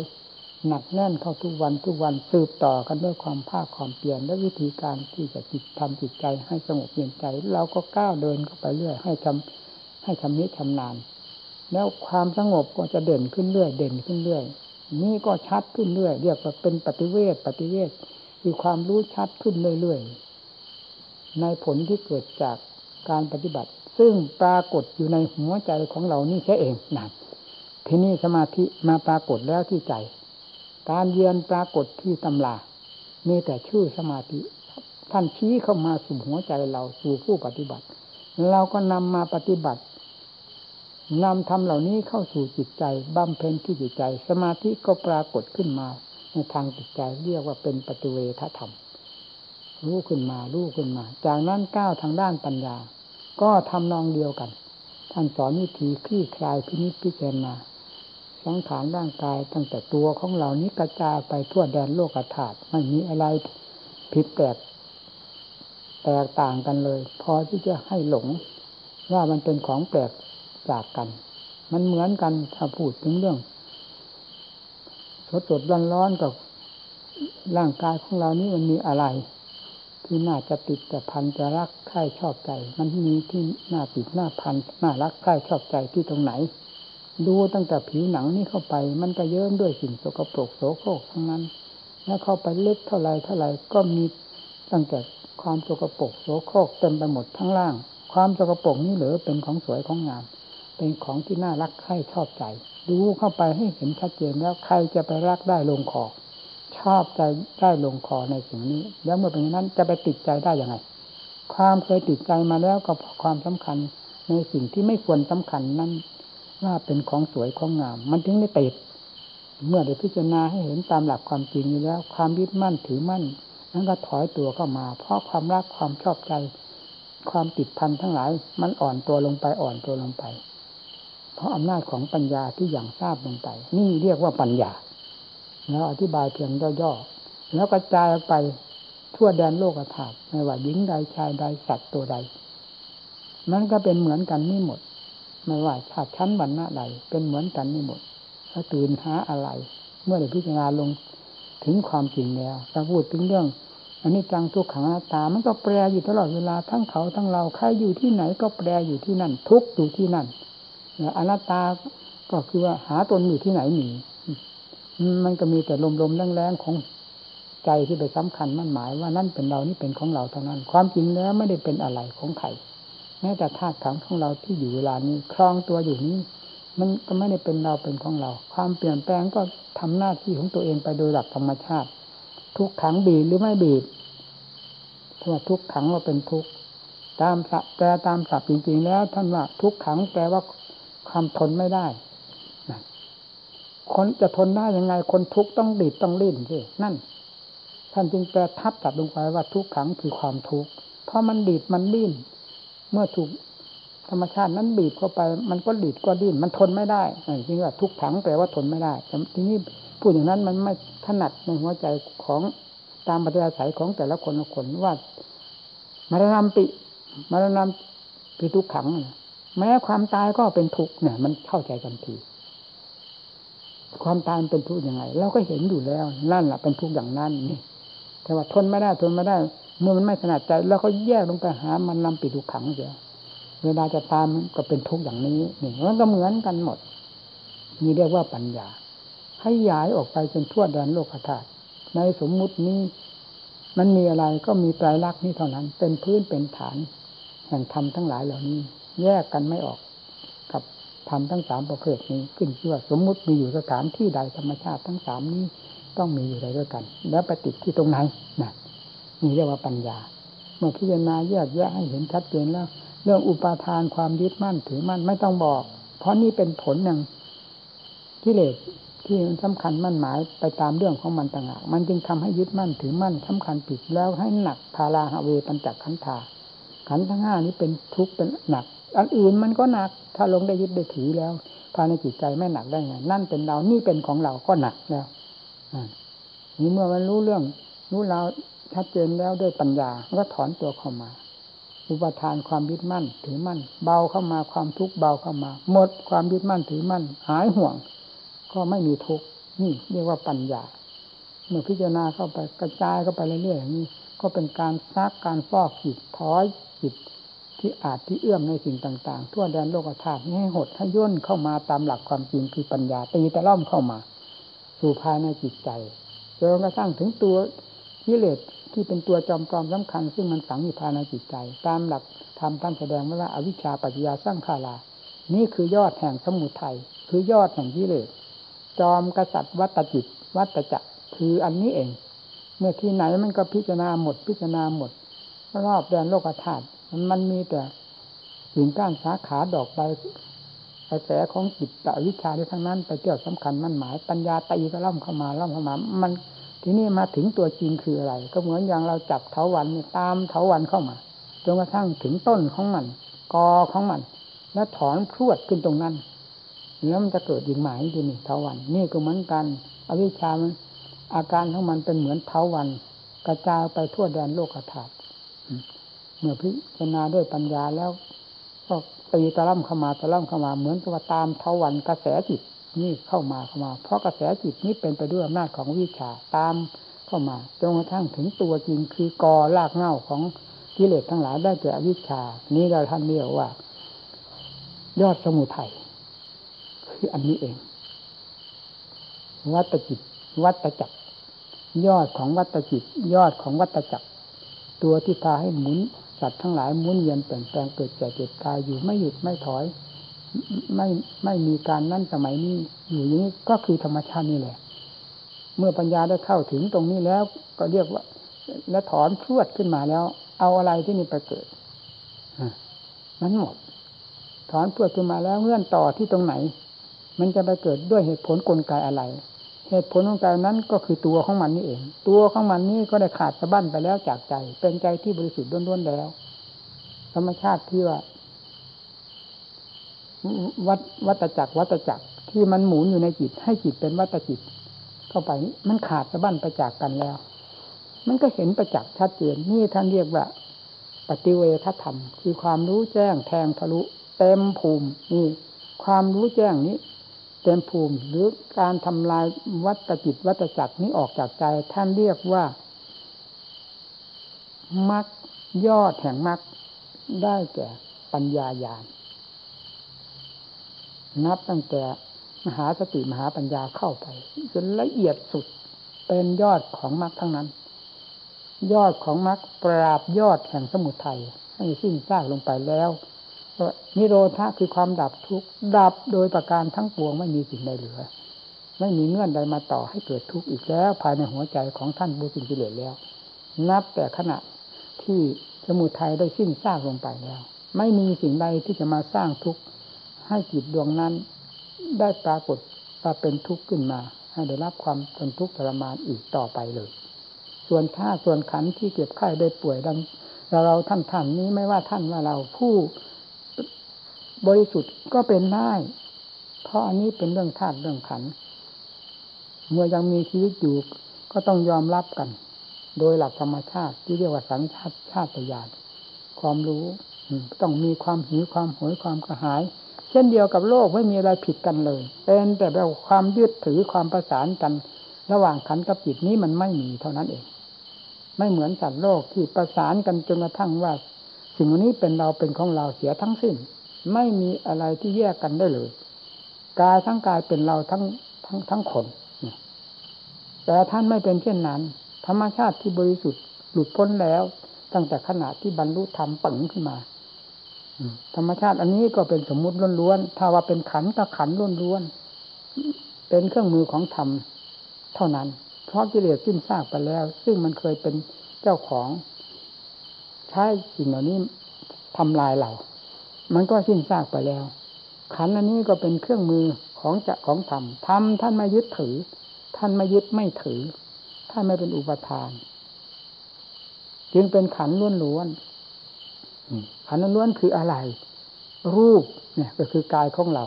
หนักแน่นเข้าทุกวันทุกวันสืบต่อกันด้วยความภาคความเปลี่ยนและวิธีการที่จะจิตทำจิตใจให้สงบเย็นใจ เราก็ก้าวเดินเข้าไปเรื่อยให้ทำให้ชำนิชำนาญแล้วความสงบก็จะเด่นขึ้นเรื่อย เด่นขึ้นเรื่อย นี่ก็ชัดขึ้นเรื่อย เรียกว่าเป็นปฏิเวทปฏิเวทคือความรู้ชัดขึ้นเรื่อย ในผลที่เกิดจากการปฏิบัติ ซึ่งปรากฏอยู่ในหัวใจของเรานี่ใช่เองนั่นที่นี่สมาธิมาปรากฏแล้วที่ใจ การเยือนปรากฏที่ตำรามีแต่ชื่อสมาธิ ท่านชี้เข้ามาสู่หัวใจเราสู่ผู้ปฏิบัติ เราก็นำมาปฏิบัตินำทำเหล่านี้เข้าสู่จิตใจบำเพ็ญที่จิตใจ สมาธิก็ปรากฏขึ้นมาในทางจิตใจเรียกว่าเป็นปฏิเวทธรรม รู้ขึ้นมารู้ขึ้นมา จากนั้นก้าวทางด้านปัญญา ก็ทำนองเดียวกัน ท่านสอนวิธีคลี่คลายพินิจพิจารณาสังขารร่างกายตั้งแต่ตัวของเรานี้กระจายไปทั่วแดนโลกธาตุไม่มีอะไรผิดแปลกแตกต่างกันเลย พอที่จะให้หลงว่ามันเป็นของแปลกจากกัน มันเหมือนกันถ้าพูดถึงเรื่องสดสดร้อนร้อนกับร่างกายของเรานี้มันมีอะไร ที่น่าจะติดแต่พันจะรักใคร่ชอบใจ มันมีที่น่าติดน้าพันน่ารักใคร่ชอบใจที่ตรงไหน ดูตั้งแต่ผิวหนังนี่เข้าไป มันก็เยิ้มด้วยสิ่งสกปรกโสโครกทั้งนั้น แล้วเข้าไปเล็กเท่าไรเท่าไรก็มีตั้งแต่ความสกปรกโสโครกเต็มไปหมดทั้งล่าง ความสกปรกนี้เหลือเป็นของสวยของงาม เป็นของที่น่ารักใคร่ชอบใจ ดูเข้าไปให้เห็นชัดเจนแล้วใครจะไปรักได้ลงคอ อบใจได้ลงคอในสิ่งนี้ แล้วเมื่อเป็นอย่างนั้นจะไปติดใจได้อยังไงความเคยติดใจมาแล้วกับความสำคัญในสิ่งที่ไม่ควรสำคัญนั้นว่าเป็นของสวยของงาม มันถึงได้ติดเมื่อได้พิจารณาให้เห็นตามหลักความจริงแล้ว ความยึดมั่นถือมั่นนั้นก็ถอยตัวเข้ามา เพราะความรักความชอบใจ ความติดพันทั้งหลาย มันอ่อนตัวลงไปอ่อนตัวลงไป เพราะอำนาจของปัญญาที่อย่างทราบลงไป นี่เรียกว่าปัญญา แล้วอธิบายเพียงย่อๆแล้วกระจายไปทั่วแดนโลกธาตุไม่ว่าหญิงใดชายใดสัตว์ตัวใด มันก็เป็นเหมือนกันนี่หมด ไม่ว่าชาติชั้นวรรณะใดเป็นเหมือนกันนี่หมดถ้าตื่นหาอะไร เมื่อได้พิจารณาลงถึงความจริงแล้วถ้าพูดถึงเรื่องอันนี้จังทุกขังตา มันก็แปรอยู่ตลอดเวลาทั้งเขาทั้งเราใครอยู่ที่ไหนก็แปรอยู่ที่นั่น ทุกอยู่ที่นั่นอนัตตาก็คือว่าหาตนอยู่ที่ไหนหนี มันก็มีแต่ลมๆแรงๆของใจที่ไปสำคัญมั่นหมายว่านั่นเป็นเรานี่เป็นของเราเท่านั้น ความจริงแล้วไม่ได้เป็นอะไรของใครแม้แต่ธาตุขังของเราที่อยู่เวลานี้คลองตัวอยู่นี้ มันก็ไม่ได้เป็นเราเป็นของเรา ความเปลี่ยนแปลงก็ทำหน้าที่ของตัวเองไปโดยหลักธรรมชาติ ทุกขังบีบหรือไม่บีบเพราะว่าทุกขังว่าเป็นทุกตามสัแปลตามศัพท์จริงๆ แล้วท่านว่าทุกขังแปลว่าความทนไม่ได้ คนจะทนได้ยังไง คนทุกข์ต้องดีดต้องลิ้นสินั่น ท่านจึงแปลทับตัดลงไปว่าทุกขังคือความทุกข์เพราะมันดีดมันลิ้นเมื่อถูกธรรมชาตินั้นบีบเข้าไป มันก็ดีดก็ดิ้นมันทนไม่ได้จริงว่าทุกขังแปลว่าทนไม่ได้ทีนี้พูดอย่างนั้นมันไม่ถนัดในหัวใจของตามปัจจัยของแต่ละคนละคนว่ามรณะปิมรณะปิทุกขัง แม้ความตายก็เป็นทุกข์เนี่ย มันเข้าใจกันที ความตายเป็นทุกข์ยังไง เราก็เห็นอยู่แล้ว นั่นแหละเป็นทุกข์อย่างนั้นนี่ แต่ว่าทนไม่ได้ทนไม่ได้ เมื่อมันไม่ถนัดใจแล้วก็แยกลงไปหา มันนำปิดทุกขังเสียเวลาจะตามก็เป็นทุกข์อย่างนี้นี่มันก็เหมือนกันหมดนี่เรียกว่าปัญญาให้ยายออกไปจนทั่วแดนโลกธาตุในสมมุตินี้ มันมีอะไรก็มีไตรลักษณ์นี้เท่านั้น เป็นพื้นเป็นฐานแห่งธรรมทั้งหลายเหล่านี้ แยกกันไม่ออก ธรรมทั้งสามประเภทนี้ขึ้นชื่อว่าสมมุติมีอยู่สถานที่ใดธรรมชาติทั้งสามนี้ต้องมีอยู่ใดด้วยกัน แล้วปติที่ตรงไหนนะนี่เรียกว่าปัญญา เมื่อพิจารณาแยกแยะให้เห็นชัดเจนแล้ว เรื่องอุปาทานความยึดมั่นถือมั่นไม่ต้องบอก เพราะนี่เป็นผลอย่างกิเลสที่มันสำคัญมั่นหมายไปตามเรื่องของมันต่างหากมันจึงทำให้ยึดมั่นถือมั่นสำคัญผิดแล้วให้หนักพาราฮาเวปัญจขันธาขันธ์ทั้งห้านี้เป็นทุกข์เป็นหนัก อันอื่นมันก็หนัก ถ้าลงได้ยึดได้ถือแล้วภายในจิตใจไม่หนักได้ไง นั่นเป็นเรา นี่เป็นของเราก็หนักแล้วนี่เมื่อมันรู้เรื่อง รู้เราชัดเจนแล้วด้วยปัญญาก็ถอนตัวเข้ามา อุปทานความยึดมั่น ถือมั่น เบาเข้ามาความทุกข์เบาเข้ามา หมดความยึดมั่นถือมั่น หายห่วง ก็ไม่มีทุกข์นี่เรียกว่าปัญญา เมื่อพิจารณาเข้าไปกระจายเข้าไปเรื่อยๆอย่างนี้ ก็เป็นการซักการฟอกจิตถอยจิต ที่อาจที่เอื้อมในสิ่งต่าง ๆ ทั่วแดนโลกธาตุให้หดให้ย่นเข้ามาตามหลักความจริงคือปัญญาตีตะล่อมเข้ามา สู่ภายในจิตใจจนกระทั่งถึงตัวกิเลสที่เป็นตัวจอมปลอมสำคัญ ซึ่งมันฝังอยู่ภายในจิตใจ ตามหลักธรรมท่านแสดงไว้ว่าอวิชชาปัจจยาสร้างขาลานี่คือยอดแห่งสมุทัยคือยอดแห่งกิเลสจอมกษัตริย์วัตจิต วัตจักรคืออันนี้เอง เมื่อที่ไหนมันก็พิจารณาหมดพิจารณาหมด รอบแดนโลกธาตุ มันมีแต่สิ่งก้านสาขาดอกใบกระแสของจิตตวิชาที่ทั้งนั้นไปเที่ยวสำคัญมั่นหมายปัญญาตีก็ล่ำเข้ามาล่ำเข้ามา มันทีนี้มาถึงตัวจริงคืออะไร ก็เหมือนอย่างเราจับเถาวันตามเถาวันเข้ามาจนกระทั่งถึงต้นของมัน กอของมัน แล้วถอนพรวดขึ้นตรงนั้น แล้วมันจะเกิดยิงหมายทีนี่เถาวันนี่ก็เหมือนกันอวิชามันอาการของมันเป็นเหมือนเถาวัน กระจายไปทั่วแดนโลกธาตุ เมื่อพิจารณาด้วยปัญญาแล้ว ก็ตีตะล่ำเข้ามาตะล่ำเข้ามาเหมือนกับว่าตามเทวันกระแสจิตนี่เข้ามาเข้ามา เพราะกระแสจิตนี้เป็นไปด้วยอำนาจของวิชาตามเข้ามาจนกระทั่งถึงตัวจริงคือกอรากเง่าของกิเลสทั้งหลายได้แก่วิชา นี้เราท่านเรียกว่า ยอดสมุทัยคืออันนี้เอง วัตจิต วัตจักรยอดของวัตจิต ยอดของวัตจักร ตัวที่พาให้หมุน สัตว์ทั้งหลายมุนเวียนเปลี่ยนแปลงเกิดแก่เจ็บตายอยู่ไม่หยุดไม่ถอย ไม่ไม่มีการนั่นสมัยนี้อยู่อย่างนี้ก็คือธรรมชาตินี่แหละ เมื่อปัญญาได้เข้าถึงตรงนี้แล้ว ก็เรียกว่า แล้วถอนพรวดขึ้นมาแล้ว เอาอะไรที่นี่ไปเกิดนั้นหมดถอนพรวดขึ้นมาแล้วเงื่อนต่อที่ตรงไหน มันจะไปเกิดด้วยเหตุผลกลไกอะไร เหตุผลของใจนั้นก็คือตัวของมันนี่เอง ตัวของมันนี่ก็ได้ขาดสะบั้นไปแล้วจากใจ เป็นใจที่บริสุทธิ์ล้วนๆแล้ว ธรรมชาติที่ว่า วัดวัตจักรวัตจักรที่มันหมุนอยู่ในจิต ให้จิตเป็นวัตจิต เข้าไปมันขาดสะบั้นไปจากกันแล้ว มันก็เห็นประจักษ์ชัดเจนนี่ท่านเรียกว่า ปฏิเวทธรรม คือความรู้แจ้งแทงทะลุเต็มภูมินี่ ความรู้แจ้งนี้ เต็มภูมิ หรือการทำลายวัตจิตวัตจักรนี้ออกจากใจ ท่านเรียกว่ามักยอดแห่งมักได้แก่ปัญญาญาณนับตั้งแต่มหาสติมหาปัญญาเข้าไปจนละเอียดสุดเป็นยอดของมรรคทั้งนั้น ยอดของมรรคปราบยอดแห่งสมุทัยให้สิ้นซากลงไปแล้ว นิโรธาคือความดับทุกข์ดับโดยประการทั้งปวงไม่มีสิ่งใดเหลือ ไม่มีเงื่อนใดมาต่อให้เกิดทุกข์อีกแล้ว ภายในหัวใจของท่านบูสินกิเลสแล้ว นับแต่ขณะที่สมุทัยได้สิ้นซากลงไปแล้ว ไม่มีสิ่งใดที่จะมาสร้างทุกข์ให้จิตดวงนั้น ได้ปรากฏว่าเป็นทุกข์ขึ้นมาให้ได้รับความทนทุกข์ทรมานอีกต่อไปเลย ส่วนท่าส่วนขันที่เก็บไข้ได้ป่วยดังเราท่านท่านนี้ไม่ว่าท่านว่าเราผู้ บริสุทธิ์ก็เป็นได้ เพราะอันนี้เป็นเรื่องธาตุเรื่องขัน เมื่อยังมีชีวิตอยู่ก็ต้องยอมรับกัน โดยหลักธรรมชาติที่เรียกว่าสัญชาติชาติญาณความรู้ต้องมีความหิวความโหยความกระหาย เช่นเดียวกับโลกไม่มีอะไรผิดกันเลย เป็นแต่แบบความยึดถือความประสานกัน ระหว่างขันกับจิตนี้มันไม่มีเท่านั้นเอง ไม่เหมือนสัตว์โลกที่ประสานกันจนกระทั่งว่า สิ่งนี้เป็นเราเป็นของเราเสียทั้งสิ้น ไม่มีอะไรที่แยกกันได้เลย กายทั้งกายเป็นเราทั้งทั้งทั้งคนแต่ท่านไม่เป็นเช่นนั้น ธรรมชาติที่บริสุทธิ์หลุดพ้นแล้ว ตั้งแต่ขณะที่บรรลุธรรมปังขึ้นมาธรรมชาติอันนี้ก็เป็นสมมุติล้วนๆถ้าว่าเป็นขันก็ขันล้วนๆเป็นเครื่องมือของธรรมเท่านั้น เพราะกิเลสสิ้นซากไปแล้ว ซึ่งมันเคยเป็นเจ้าของ ใช้สิ่งเหล่านี้ทำลายเรา มันก็สิ้นซากไปแล้ว ขันอันนี้ก็เป็นเครื่องมือของจะของธรรมธรรมท่านไม่ยึดถือ ท่านไม่ยึดไม่ถือ ท่านไม่เป็นอุปทาน จึงเป็นขันล้วนล้วนขันล้วนคืออะไร รูปเนี่ย ก็คือกายของเรา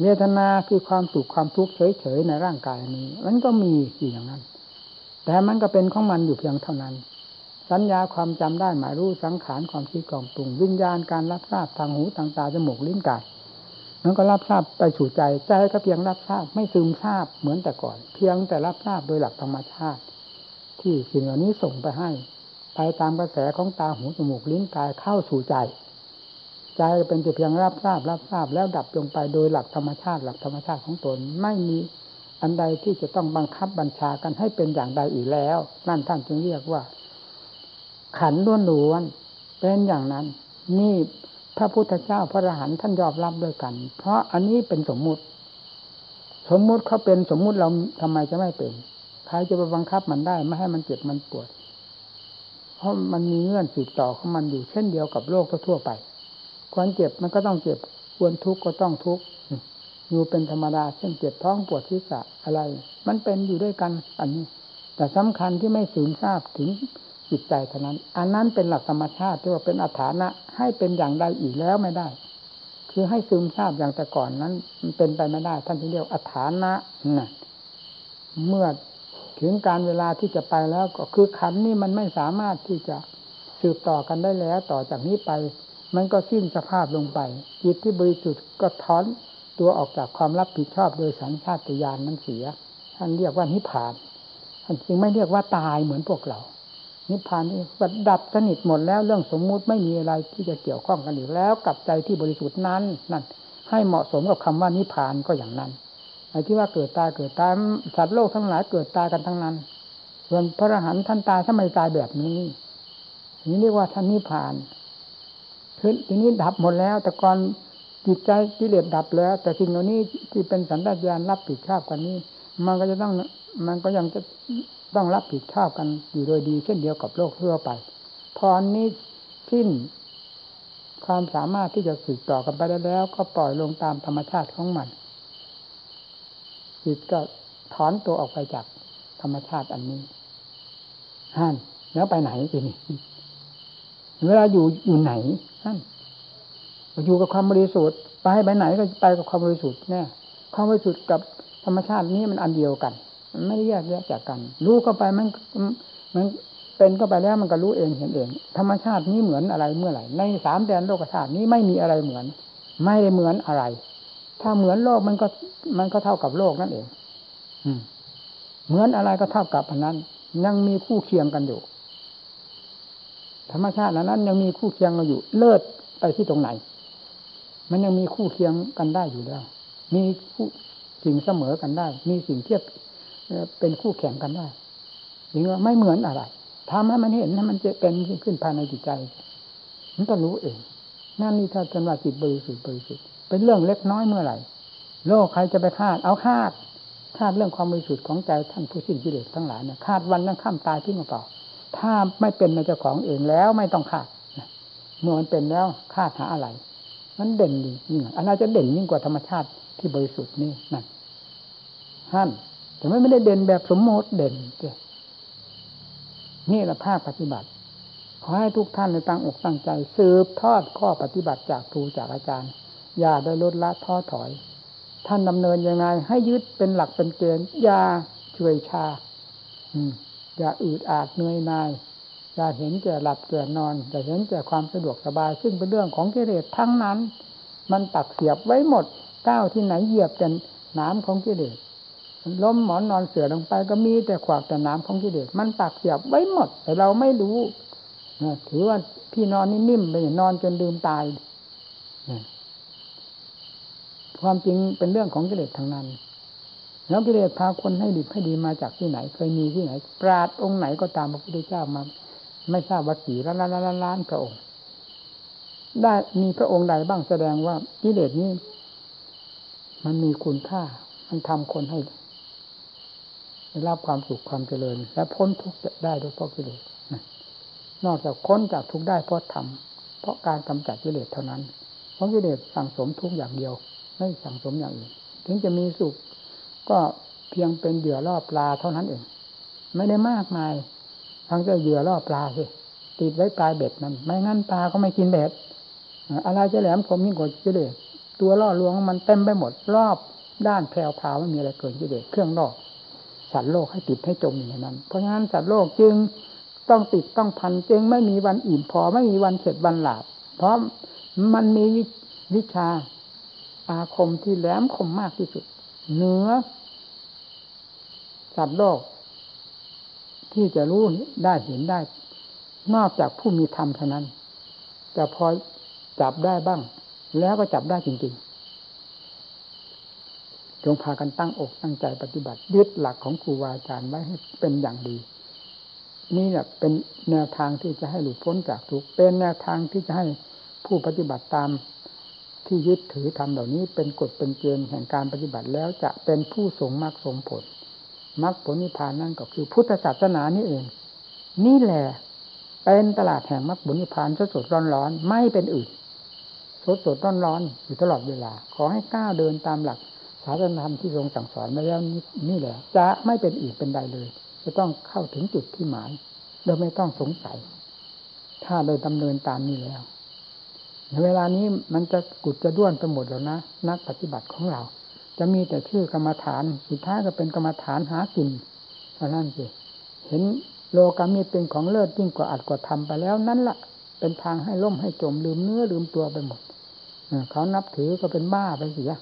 เวทนาคือความสุขความทุกข์เฉยๆในร่างกายนี้ มันก็มีอย่างนั้น แต่มันก็เป็นของมันอยู่เพียงเท่านั้น สัญญาความจำได้หมายรู้สังขารความคิดกล่อมปรุง วิญญาณการรับทราบทางหูทางตาจมูกลิ้นกายมันก็รับทราบไปสู่ใจใจก็เพียงรับทราบไม่ซึมทราบเหมือนแต่ก่อน เพียงแต่รับทราบโดยหลักธรรมชาติ ที่สิ่งเหล่านี้ส่งไปให้ไปตามกระแสของตาหูจมูกลิ้นกายเข้าสู่ใจ ใจเป็นแต่เพียงรับทราบรับทราบแล้วดับลงไปโดยหลักธรรมชาติ หลักธรรมชาติของตนไม่มีอันใดที่จะต้องบังคับบัญชากันให้เป็นอย่างใดอีกแล้ว นั่นท่านจึงเรียกว่า ขันล้วนล้วนเป็นอย่างนั้น นี่พระพุทธเจ้าพระอรหันต์ท่านยอมรับด้วยกัน เพราะอันนี้เป็นสมมุติ สมมุติเขาเป็นสมมุติเราทำไมจะไม่เป็นใครจะไปบังคับมันได้ไม่ให้มันเจ็บมันปวด เพราะมันมีเงื่อนสืบต่อของมันอยู่เช่นเดียวกับโลกทั่วไปควรเจ็บมันก็ต้องเจ็บควรทุกข์ก็ต้องทุกข์อยู่เป็นธรรมดาเช่นเจ็บท้องปวดศีรษะอะไร มันเป็นอยู่ด้วยกันอันนี้ แต่สำคัญที่ไม่สูญทราบถึง จิตใจเท่านั้น อันนั้นเป็นหลักธรรมชาติที่ว่าเป็นอัฐานะ ให้เป็นอย่างใดอีกแล้วไม่ได้ คือให้ซึมซาบอย่างแต่ก่อนนั้นมันเป็นไปไม่ได้ ท่านที่เรียกอัฐานะนะเมื่อถึงการเวลาที่จะไปแล้วก็คือขันนี่มันไม่สามารถที่จะสืบต่อกันได้แล้ว ต่อจากนี้ไป มันก็สิ้นสภาพลงไป จิตที่บริสุทธิ์ก็ถอนตัวออกจากความรับผิดชอบโดยสัญชาตญาณนั้นเสีย ท่านเรียกว่านิพพานท่านจึงไม่เรียกว่าตายเหมือนพวกเรา นิพพานนี่ดับสนิทหมดแล้วเรื่องสมมุติไม่มีอะไรที่จะเกี่ยวข้องกันอีกแล้วกับใจที่บริสุทธิ์นั้นนั่นให้เหมาะสมกับคำว่านิพพานก็อย่างนั้นไอ้ที่ว่าเกิดตายเกิดตายสัตว์โลกทั้งหลายเกิดตายกันทั้งนั้นส่วนพระอรหันต์ท่านตายทำไมตายแบบนี้นี่เรียกว่าท่านนิพพานคือทีนี้ดับหมดแล้ว แต่ก่อนจิตใจกิเลสดับแล้ว แต่สิ่งเหล่านี้ที่เป็นสันดานญาณรับผิดชอบกันนี้ มันก็จะต้องมันก็ยังจะ ต้องรับผิดชอบกันอยู่โดยดีเช่นเดียวกับโลกทั่วไปพอนี้สิ้น ความสามารถที่จะสืบต่อกันไปได้แล้ว ก็ปล่อยลงตามธรรมชาติของมันจิตก็ถอนตัวออกไปจากธรรมชาติอันนี้ฮั่นแล้วไปไหนทีนี้เวลาอยู่อยู่ไหนฮั่นอยู่กับความบริสุทธิ์ไปไปไหนก็ไปกับความบริสุทธิ์เนี่ยความบริสุทธิ์กับธรรมชาตินี้มันอันเดียวกัน มันไม่ได้แยกแยกจากกัน รู้เข้าไปมันมันเป็นเข้าไปแล้วมันก็รู้เองเห็นเอง ธรรมชาตินี้เหมือนอะไรเมื่อไหร่ในสามแดนโลกธาตุนี้ไม่มีอะไรเหมือน ไม่ได้เหมือนอะไร ถ้าเหมือนโลกมันก็มันก็เท่ากับโลกนั่นเอง อืม เหมือนอะไรก็เท่ากับอันนั้น ยังมีคู่เคียงกันอยู่ ธรรมชาตินั้น ยังมีคู่เคียงกันอยู่ เลิศไปที่ตรงไหน มันยังมีคู่เคียงกันได้อยู่แล้ว มีคู่สิ่งเสมอกันได้ มีสิ่งเทียบ เป็นคู่แข่งกันได้หรือว่าไม่เหมือนอะไรทำให้มันเห็นให้มันจะเป็นขึ้นภายในจิตใจ มันก็รู้เอง นั่นนี่ถ้าเป็นว่าจิตบริสุทธิ์บริสุทธิ์เป็นเรื่องเล็กน้อยเมื่อไหร่ โลกใครจะไปคาด เอาคาดคาดเรื่องความบริสุทธิ์ของใจท่านผู้สิ้นกิเลสทั้งหลายเนี่ยคาดวันนั้นข้ามตายที่มาเปล่า ถ้าไม่เป็นในเจ้าของเองแล้วไม่ต้องคาดเมื่อมันเป็นแล้วคาดหาอะไร มันเด่นยิ่งอันนั้นจะเด่นยิ่งกว่าธรรมชาติที่บริสุทธิ์นี่นั่นท่าน แต่ไม่ได้เด่นแบบสมมติเด่นเนี่แหละภาคปฏิบัติ ขอให้ทุกท่านในตั้งอกตั้งใจ สืบทอดข้อปฏิบัติจากครูจากอาจารย์ อย่าได้ลดละท้อถอย ท่านดำเนินยังไง ให้ยึดเป็นหลักเป็นเกณฑ์อย่าช่วยชา อืม อย่าอืดอาดเหนื่อยนายอย่าเห็นแก่หลับแก่นอนอย่าเห็นแก่ความสะดวกสบาย ซึ่งเป็นเรื่องของกิเลสทั้งนั้น มันตักเสียบไว้หมดก้าวที่ไหนเหยียบแต่น้ำของกิเลส ล้มหมอนนอนเสือลงไป ก็มีแต่ขวากแต่น้ำของกิเลสมันตักเสียบไว้หมด แต่เราไม่รู้ถือว่าที่นอนนี่นิ่มไปนอนจนลืมตายความจริงเป็นเรื่องของกิเลสทางนั้น แล้วกิเลสพาคนให้ดีให้ดีมาจากที่ไหน เคยมีที่ไหน ปราดองค์ไหนก็ตามพระพุทธเจ้ามา ไม่ทราบว่ากี่ล้านล้านล้านพระองค์ ได้มีพระองค์ใดบ้างแสดงว่ากิเลสนี้ มันมีคุณค่า มันทำคนให้ ได้รับความสุขความเจริญ และพ้นทุกข์ได้โดยเพราะกิเลสนอกจากพ้นจากทุกข์ได้เพราะทำเพราะการกำจัดกิเลสเท่านั้น เพราะกิเลสสั่งสมทุกข์อย่างเดียว ไม่สั่งสมอย่างอื่น ถึงจะมีสุขก็เพียงเป็นเหยื่อล่อปลาเท่านั้นเอง ไม่ได้มากมายทั้งจะเหยื่อล่อปลาสิติดไว้ปลายเบ็ดมันไม่งั้นปลาก็ไม่กินเบ็ดอะไรจะแหลมคมยิ่งกว่ากิเลสตัวล่อลวงมันเต็มไปหมดรอบด้านแพรวพาวไม่มีอะไรเกินกิเลสเครื่องล่อ สัตว์โลกให้ติดให้จมอยู่ในนั้น เพราะฉะนั้นสัตว์โลกจึงต้องติดต้องพันจึงไม่มีวันอิ่มพอไม่มีวันเสร็จวันหลับเพราะมันมีวิชาอาคมที่แหลมคมมากที่สุด เหนือสัตว์โลก ที่จะรู้ได้เห็นได้ นอกจากผู้มีธรรมเท่านั้น จะพอจับได้บ้าง แล้วก็จับได้จริงๆ จงพากันตั้งอกตั้งใจปฏิบัติยึดหลักของครูบาอาจารย์ไว้ให้เป็นอย่างดี นี่แหละเป็นแนวทางที่จะให้หลุดพ้นจากทุกเป็นแนวทางที่จะให้ผู้ปฏิบัติตามที่ยึดถือทำเหล่านี้เป็นกฎเป็นเกณฑ์แห่งการปฏิบัติแล้วจะเป็นผู้สงมรรคสงผลมรรคผลนิพพานนั่นก็คือพุทธศาสนานี่เอง นี่แหละเป็นตลาดแห่งมรรคผลนิพพานสดสดร้อนร้อนไม่เป็นอื่นสดสดร้อนร้อนอยู่ตลอดเวลา ขอให้ก้าวเดินตามหลัก ศาสนาธรรมที่ทรงสั่งสอนมาแล้วนี่แหละ จะไม่เป็นอื่นเป็นใดเลย จะต้องเข้าถึงจุดที่หมายโดยไม่ต้องสงสัย ถ้าโดยดำเนินตามนี้แล้วในเวลานี้มันจะกุดจะด้วนไปหมดแล้วนะนักปฏิบัติของเรา จะมีแต่ชื่อกรรมฐานสุดท้ายก็เป็นกรรมฐานหากินเท่านั้นสิเห็นโลกรรมนี้เป็นของเลิศยิ่งกว่าอัดกว่าทำไปแล้วนั่นล่ะ เป็นทางให้ล่มให้จมลืมเนื้อลืมตัวไปหมดเขานับถือก็เป็นบ้าไปเสีย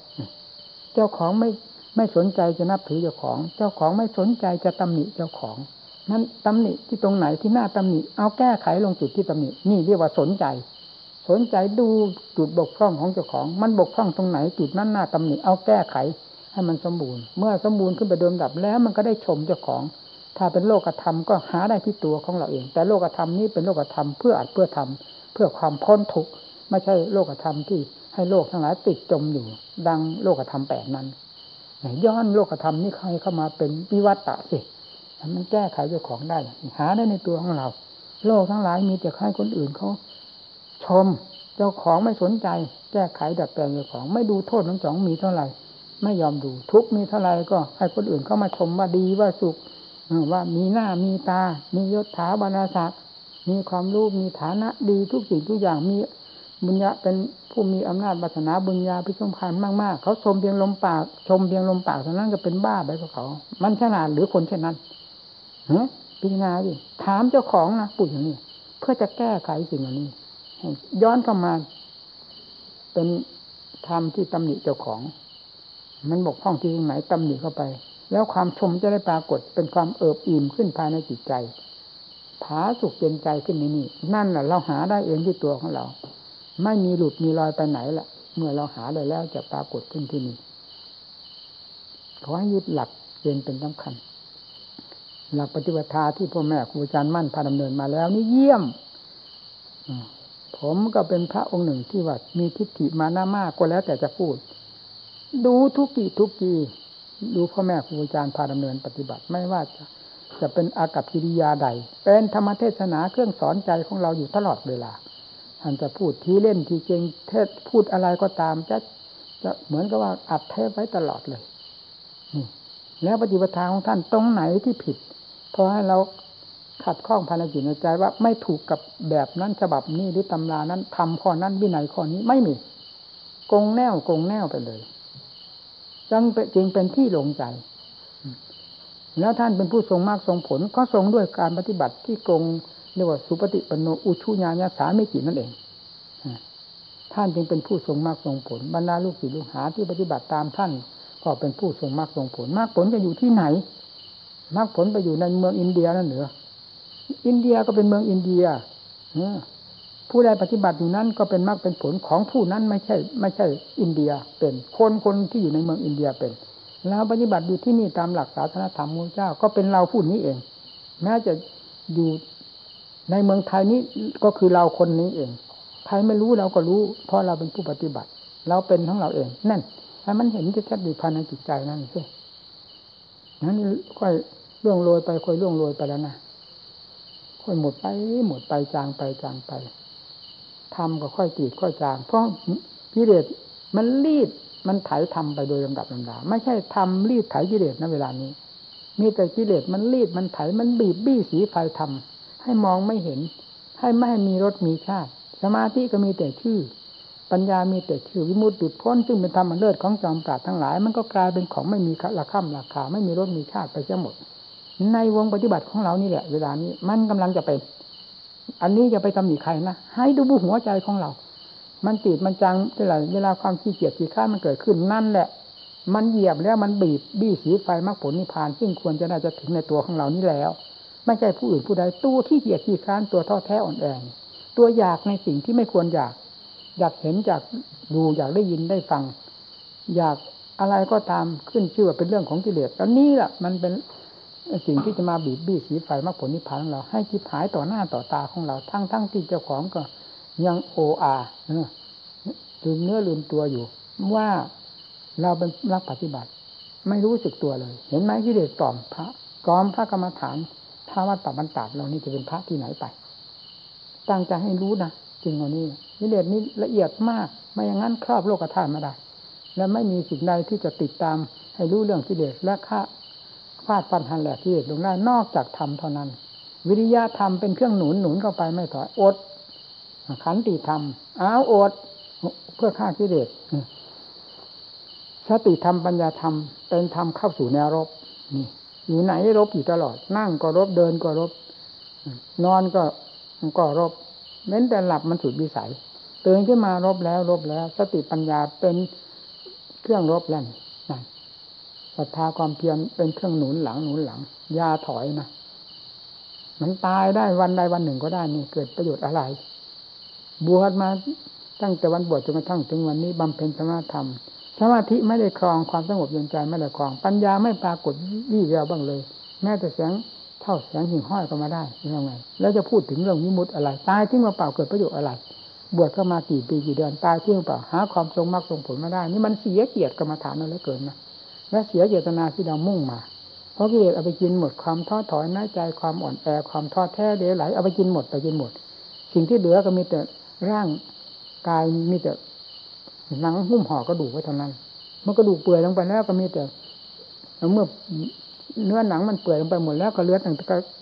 เจ้าของไม่ไม่สนใจจะนับถือเจ้าของ เจ้าของไม่สนใจจะตำหนิเจ้าของ นั้นตำหนิที่ตรงไหนที่หน้าตำหนิ เอาแก้ไขลงจุดที่ตำหนิ นี่เรียกว่าสนใจ สนใจดูจุดบกพร่องของเจ้าของ มันบกพร่องตรงไหนจุดนั้นหน้าตำหนิ เอาแก้ไขให้มันสมบูรณ์ เมื่อสมบูรณ์ขึ้นไปเดิมดับแล้วมันก็ได้ชมเจ้าของ ถ้าเป็นโลกธรรมก็หาได้ที่ตัวของเราเอง แต่โลกธรรมนี้เป็นโลกธรรมเพื่ออัดเพื่อทำเพื่อความพ้นทุกข์ ไม่ใช่โลกธรรมที่ ให้โลกทั้งหลายติดจมอยู่ ดังโลกธรรมแปดนั้นย้อนโลกธรรมนี่ใครเข้ามาเป็นวิวัตตะสิมันแก้ไขเจ้าของได้ หาได้ในตัวของเรา โลกทั้งหลายมีแต่ให้คนอื่นเขาชม เจ้าของไม่สนใจ แก้ไขดัดแปลงเจ้าของ ไม่ดูโทษทั้งสองมีเท่าไหร่ ไม่ยอมดูทุกมีเท่าไหร่ก็ให้คนอื่นเข้ามาชมว่าดีว่าสุขว่ามีหน้ามีตา มียศถาบรรดาศักดิ์มีความรู้มีฐานะดีทุกสิ่งทุกอย่างมี บุญญาเป็นผู้มีอำนาจบาสนาบุญญาพิสมพันธ์มากๆเขาชมเพียงลมปาก ชมเพียงลมปากเท่านั้นก็เป็นบ้าไปกับเขา มันขนาดหรือคนเช่นนั้นเฮ้พิจารณาดิถามเจ้าของนะปุ๋ยอย่างนี้เพื่อจะแก้ไขสิ่งเหล่านี้ย้อนเข้ามา เป็นธรรมที่ตำหนิเจ้าของ มันบกพร่องที่ตรงไหนตำหนิเข้าไป แล้วความชมจะได้ปรากฏเป็นความเอิบอิ่มขึ้นภายในจิตใจผาสุขเย็นใจขึ้นในนี่นั่นแหละเราหาได้เองที่ตัวของเรา ไม่มีหลุดมีรอยไปไหนละเมื่อเราหาได้แล้วจะปรากฏขึ้นที่นี่ขอให้ยึดหลักเกณฑ์เป็นสำคัญ หลักปฏิบัติที่พ่อแม่ครูอาจารย์มั่นพาดำเนินมาแล้ว นี่เยี่ยมผมก็เป็นพระองค์หนึ่งที่ว่ามีทิฏฐิมาหนะมากก็แล้วแต่จะพูด ดูทุกกี่ทุกกี่ดูพ่อแม่ครูอาจารย์พาดำเนินปฏิบัติไม่ว่าจะจะเป็นอากับกิริยาใด เป็นธรรมเทศนาเครื่องสอนใจของเราอยู่ตลอดเวลา ท่านจะพูดทีเล่นทีเจงเทศพูดอะไรก็ตามจะจะเหมือนกับว่าอัดเทปไว้ตลอดเลยนี่แล้วปฏิบัติทาของท่านตรงไหนที่ผิดพอให้เราขัดข้องภายในจิตในใจว่าไม่ถูกกับแบบนั้นฉบับนี้หรือตำรานั้นทำข้อนั้นวินัยข้อนี้ไม่มีกงแนวกงแนวไปเลยจึงจึงเป็นที่ลงใจ แล้วท่านเป็นผู้ทรงมากทรงผลก็ทรงด้วยการปฏิบัติที่กง เรียกว่าสุปฏิปโนอุชุญาญาสาไม่กี่นั่นเองท่านจึงเป็นผู้ทรงมากทรงผลบรรดาลูกศิษย์ลูกหาที่ปฏิบัติตามท่านก็เป็นผู้ทรงมากทรงผลมากผลจะอยู่ที่ไหนมากผลไปอยู่ในเมืองอินเดียนั่นเหรืออินเดียก็เป็นเมืองอินเดียผู้ใดปฏิบัติอยู่นั้นก็เป็นมากเป็นผลของผู้นั้นไม่ใช่ ไม่ใช่อินเดียเป็นคนคนที่อยู่ในเมืองอินเดียเป็นเราปฏิบัติอยู่ที่นี่ตามหลักศาสนธรรมมูลเจ้า ก็เป็นเราผู้นี้เองแม้จะอยู่ ในเมืองไทยนี้ก็คือเราคนนี้เอง ใครไม่รู้เราก็รู้ เพราะเราเป็นผู้ปฏิบัติ เราเป็นของเราเอง นั่นถ้มันเห็นชัดดีภายในจิตใจนั่นสินั้นค่อยล่วงโรยไปค่อยล่วงโรยไปแล้วนะค่อยหมดไปหมดไปจางไปจางไปทำก็ค่อยตีดค่อยจาง เพราะกิเลสมันรีดมันไถทำไปโดยลำดับลำดาไม่ใช่ทำรีดไถกิเลสนะเวลานี้ มีแต่กิเลสมันรีดมันไถมันบีบบี้สีไฟทำ ให้มองไม่เห็น ให้ไม่ให้มีรสมีชาติ สมาธิก็มีแต่ชื่อ ปัญญามีแต่ชื่อวิมุตติพ้นซึ่งเป็นธรรมเลิศของจอมปราดทั้งหลาย มันก็กลายเป็นของไม่มีราคาราคา ไม่มีรสมีชาติไปเสียหมด ในวงปฏิบัติของเรานี่แหละ เวลานี้มันกำลังจะเป็น อันนี้จะไปตำหนิใครนะให้ดูบุหัวใจของเรา มันติดมันจังเท่าไหร่เวลาความขี้เกียจขี้ข้ามันเกิดขึ้นนั่นแหละมันเหยียบแล้วมันบีบบี้สีไฟมรรคผลนิพพาน ซึ่งควรจะน่าจะถึงในตัวของเรานี้แล้ว ไม่ใช่ผู้อื่นผู้ใดตัวที่เกียจขี้ข้านตัวท้อแท้อ่อนแอตัวอยากในสิ่งที่ไม่ควรอยาก อยากเห็นอยากดูอยากได้ยินได้ฟัง อยากอะไรก็ตามขึ้นชื่อว่าเป็นเรื่องของกิเลสแล้วนี่แหละมันเป็นสิ่งที่จะมาบีบบี้สีไฟมรรคผลนิพพานของเราให้จิบหายต่อหน้าต่อตาของเราทั้งทั้งที่เจ้าของก็ยังโออาลืมเนื้อลืมตัวอยู่ ว่าเราเป็นนักปฏิบัติ ไม่รู้สึกตัวเลย เห็นไหมที่เด็กตอมพระกอมพระกรรมฐาน ถ้าวัดปับบรรดเรานี่จะเป็นพระที่ไหนไป ตั้งใจให้รู้นะจริงวันนี้นิเลศนี้ละเอียดมาก ไม่อย่างนั้นครอบโลกธาตุไม่ได้ และไม่มีสิ่งใดที่จะติดตามให้รู้เรื่องกิเลสและฆ่าฟาดฟันหันแหลกกิเลสลงได้นอกจากธรรมเท่านั้น วิริยะธรรมเป็นเครื่องหนุนหนุนเข้าไปไม่ถอยอดขันติธรรมอ้าวอดเพื่อฆ่ากิเลสสติธรรมปัญญาธรรมเป็นธรรมเข้าสู่แนวรบนี่ อยู่ไหนรบอยู่ตลอด นั่งก็รบเดินก็รบ นอนก็ก็รบเม้นแต่หลับมันสุดวิสัยตื่นขึ้นมารบแล้วรบแล้ว สติปัญญาเป็นเครื่องรบแล้วนั่นศรัทธาความเพียรเป็นเครื่องหนุนหลังหนุนหลังยาถอยนะมันตายได้วันใดวันหนึ่งก็ได้นี่เกิดประโยชน์อะไรบวชมาตั้งแต่วันบวชจนกระทั่งถึงวันนี้บำเพ็ญสมธรรม สมาธิไม่ได้ครองความสงบเย็นใจไม่ได้ครอง ปัญญาไม่ปรากฏวี่แววบ้างเลย แม้แต่แสงเท่าแสงหิ่งห้อยก็มาได้ยังไง แล้วจะพูดถึงเรื่องวิมุตอะไร ตายที่มาเปล่าเกิดประโยชน์อะไร บวชเข้ามากี่ปีกี่เดือนตายที่มาเปล่าหาความทรงมรรคทรงผลม่ได้ นี่มันเสียเกียรติกรรมฐานนั่นเหลือเกินนะและเสียเจตนาที่เรามุ่งมา เพราะกิเลสเอาไปกินหมดความท้อถอยน้าใจความอ่อนแอความท้อแท้เดือไหลเอาไปกินหมดไปกินหมด สิ่งที่เหลือก็มีแต่ร่างกายมีแต่ หนังหุ้มห่อกระดูกไว้เท่านั้น เมื่อกระดูกเปื่อยลงไปแล้วก็มีแต่เมื่อเนื้อหนังมันเปื่อยลงไปหมดแล้วก็เลือดแต่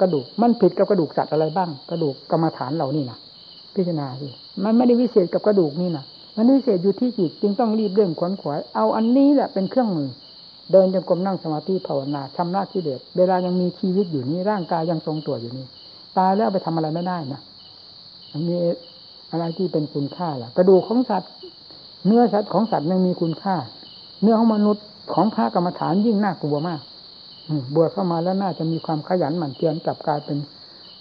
กระดูก มันผิดกับกระดูกสัตว์อะไรบ้าง กระดูกกรรมฐานเหล่านี้นะพิจารณาสิมันไม่ได้วิเศษกับกระดูกนี่นะมันวิเศษอยู่ที่จิตจึงต้องรีบเร่งขวนขวายเอาอันนี้แหละเป็นเครื่องมือ เดินจงกรมนั่งสมาธิภาวนาชำระกิเลสเวลายังมีชีวิตอยู่นี้ร่างกายยังทรงตัวอยู่นี้ตายแล้วไปทำอะไรไม่ได้นะมีอะไรที่เป็นคุณค่าล่ะ กระดูกของสัตว์ เนื้อสัตว์ของสัตว์ยังมีคุณค่า เนื้อของมนุษย์ของพระกรรมฐานยิ่งน่ากลัวมากบวชเข้ามาแล้วน่าจะมีความขยันหมั่นเพียรกลับกลายเป็น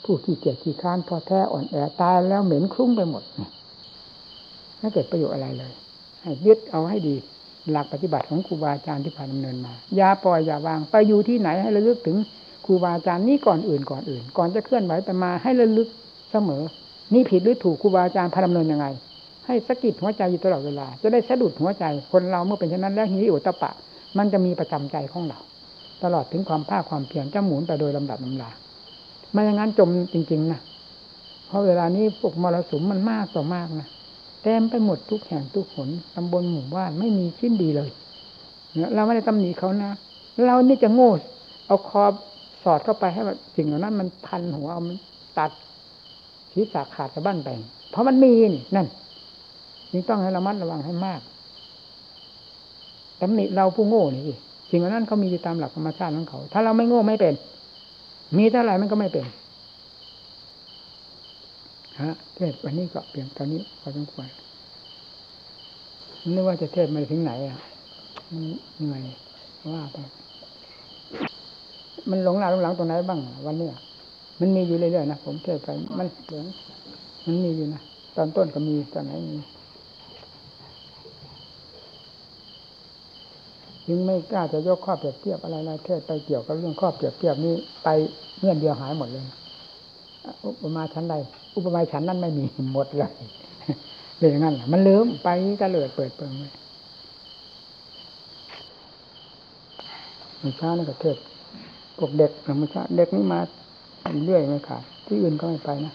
ผู้ที่เกียจขี้ค้านพอแท้อ่อนแอตายแล้วเหม็นคลุ้งไปหมดไม่เกิดประโยชน์อะไรเลย ให้ยึดเอาให้ดี หลักปฏิบัติของครูบาอาจารย์ที่ผ่านดำเนินมาอย่าปล่อยอย่าวาง ไปอยู่ที่ไหนให้ระลึกถึงครูบาอาจารย์นี่ก่อนอื่นก่อนอื่น ก่อนจะเคลื่อนไหวไปมาให้ระลึกเสมอ นี่ผิดหรือถูกครูบาอาจารย์พาดำเนินยังไง ให้สะกิดหัวใจอยู่ตลอดเวลา จะได้สะดุดหัวใจ คนเราเมื่อเป็นเช่นนั้นแล้วหิริโอตตะปะ มันจะมีประจำใจของเรา ตลอดถึงความภาคความเพียรจะหมุนไปโดยลำดับลำดาไม่อย่างนั้นจมจริงๆนะเพราะเวลานี้พวกมรสุมมันมากต่อมากนะเต็มไปหมดทุกแห่งทุกหนตำบลหมู่บ้านไม่มีชิ้นดีเลยเราไม่ได้ตำหนิเขานะเรานี่จะโง่เอาคอสอดเข้าไปให้สิ่งเหล่านั้น มันพันหัวมันตัดศีรษะขาดสะบั้นไป เพราะมันมีนี่นั่น นี่ต้องให้ระมัดระวังให้มากตำหนิเราผู้โง่นี่สิสิ่งนั้นเขามีอยู่ตามหลักธรรมชาติของเขา ถ้าเราไม่โง่ไม่เป็น มีเท่าไหร่มันก็ไม่เป็นฮะเทศวันนี้ก็เพียงตอนนี้พอสมควรนึกว่าจะเทศมาถึงไหนอะเหนื่อยว่าไปมันหลงหน้าหลงหลังตรงไหนบ้าง วันนี้มันมีอยู่เรื่อยๆนะผมเทศไปมันหลงมันมีอยู่นะตอนต้นก็มีตอนไหนมี ยังไม่กล้าจะยกข้อเปรียบเทียบอะไรอะเทศไปเกี่ยวกับเรื่องข้อเปรียบเทียบนี้ไปเงื่อนเดียวหายหมดเลย อุปมาชั้นใดอุปมาชั้นนั้นไม่มีหมดเลยเป็นอย่างนั้นมันลืมไปกะเลิดเปิดเปิงเลยมันช้าในประเทศพวกเด็กมันช้าเด็กนี่มาเรื่อยไม่ขาดที่อื่นก็ไม่ไปนะ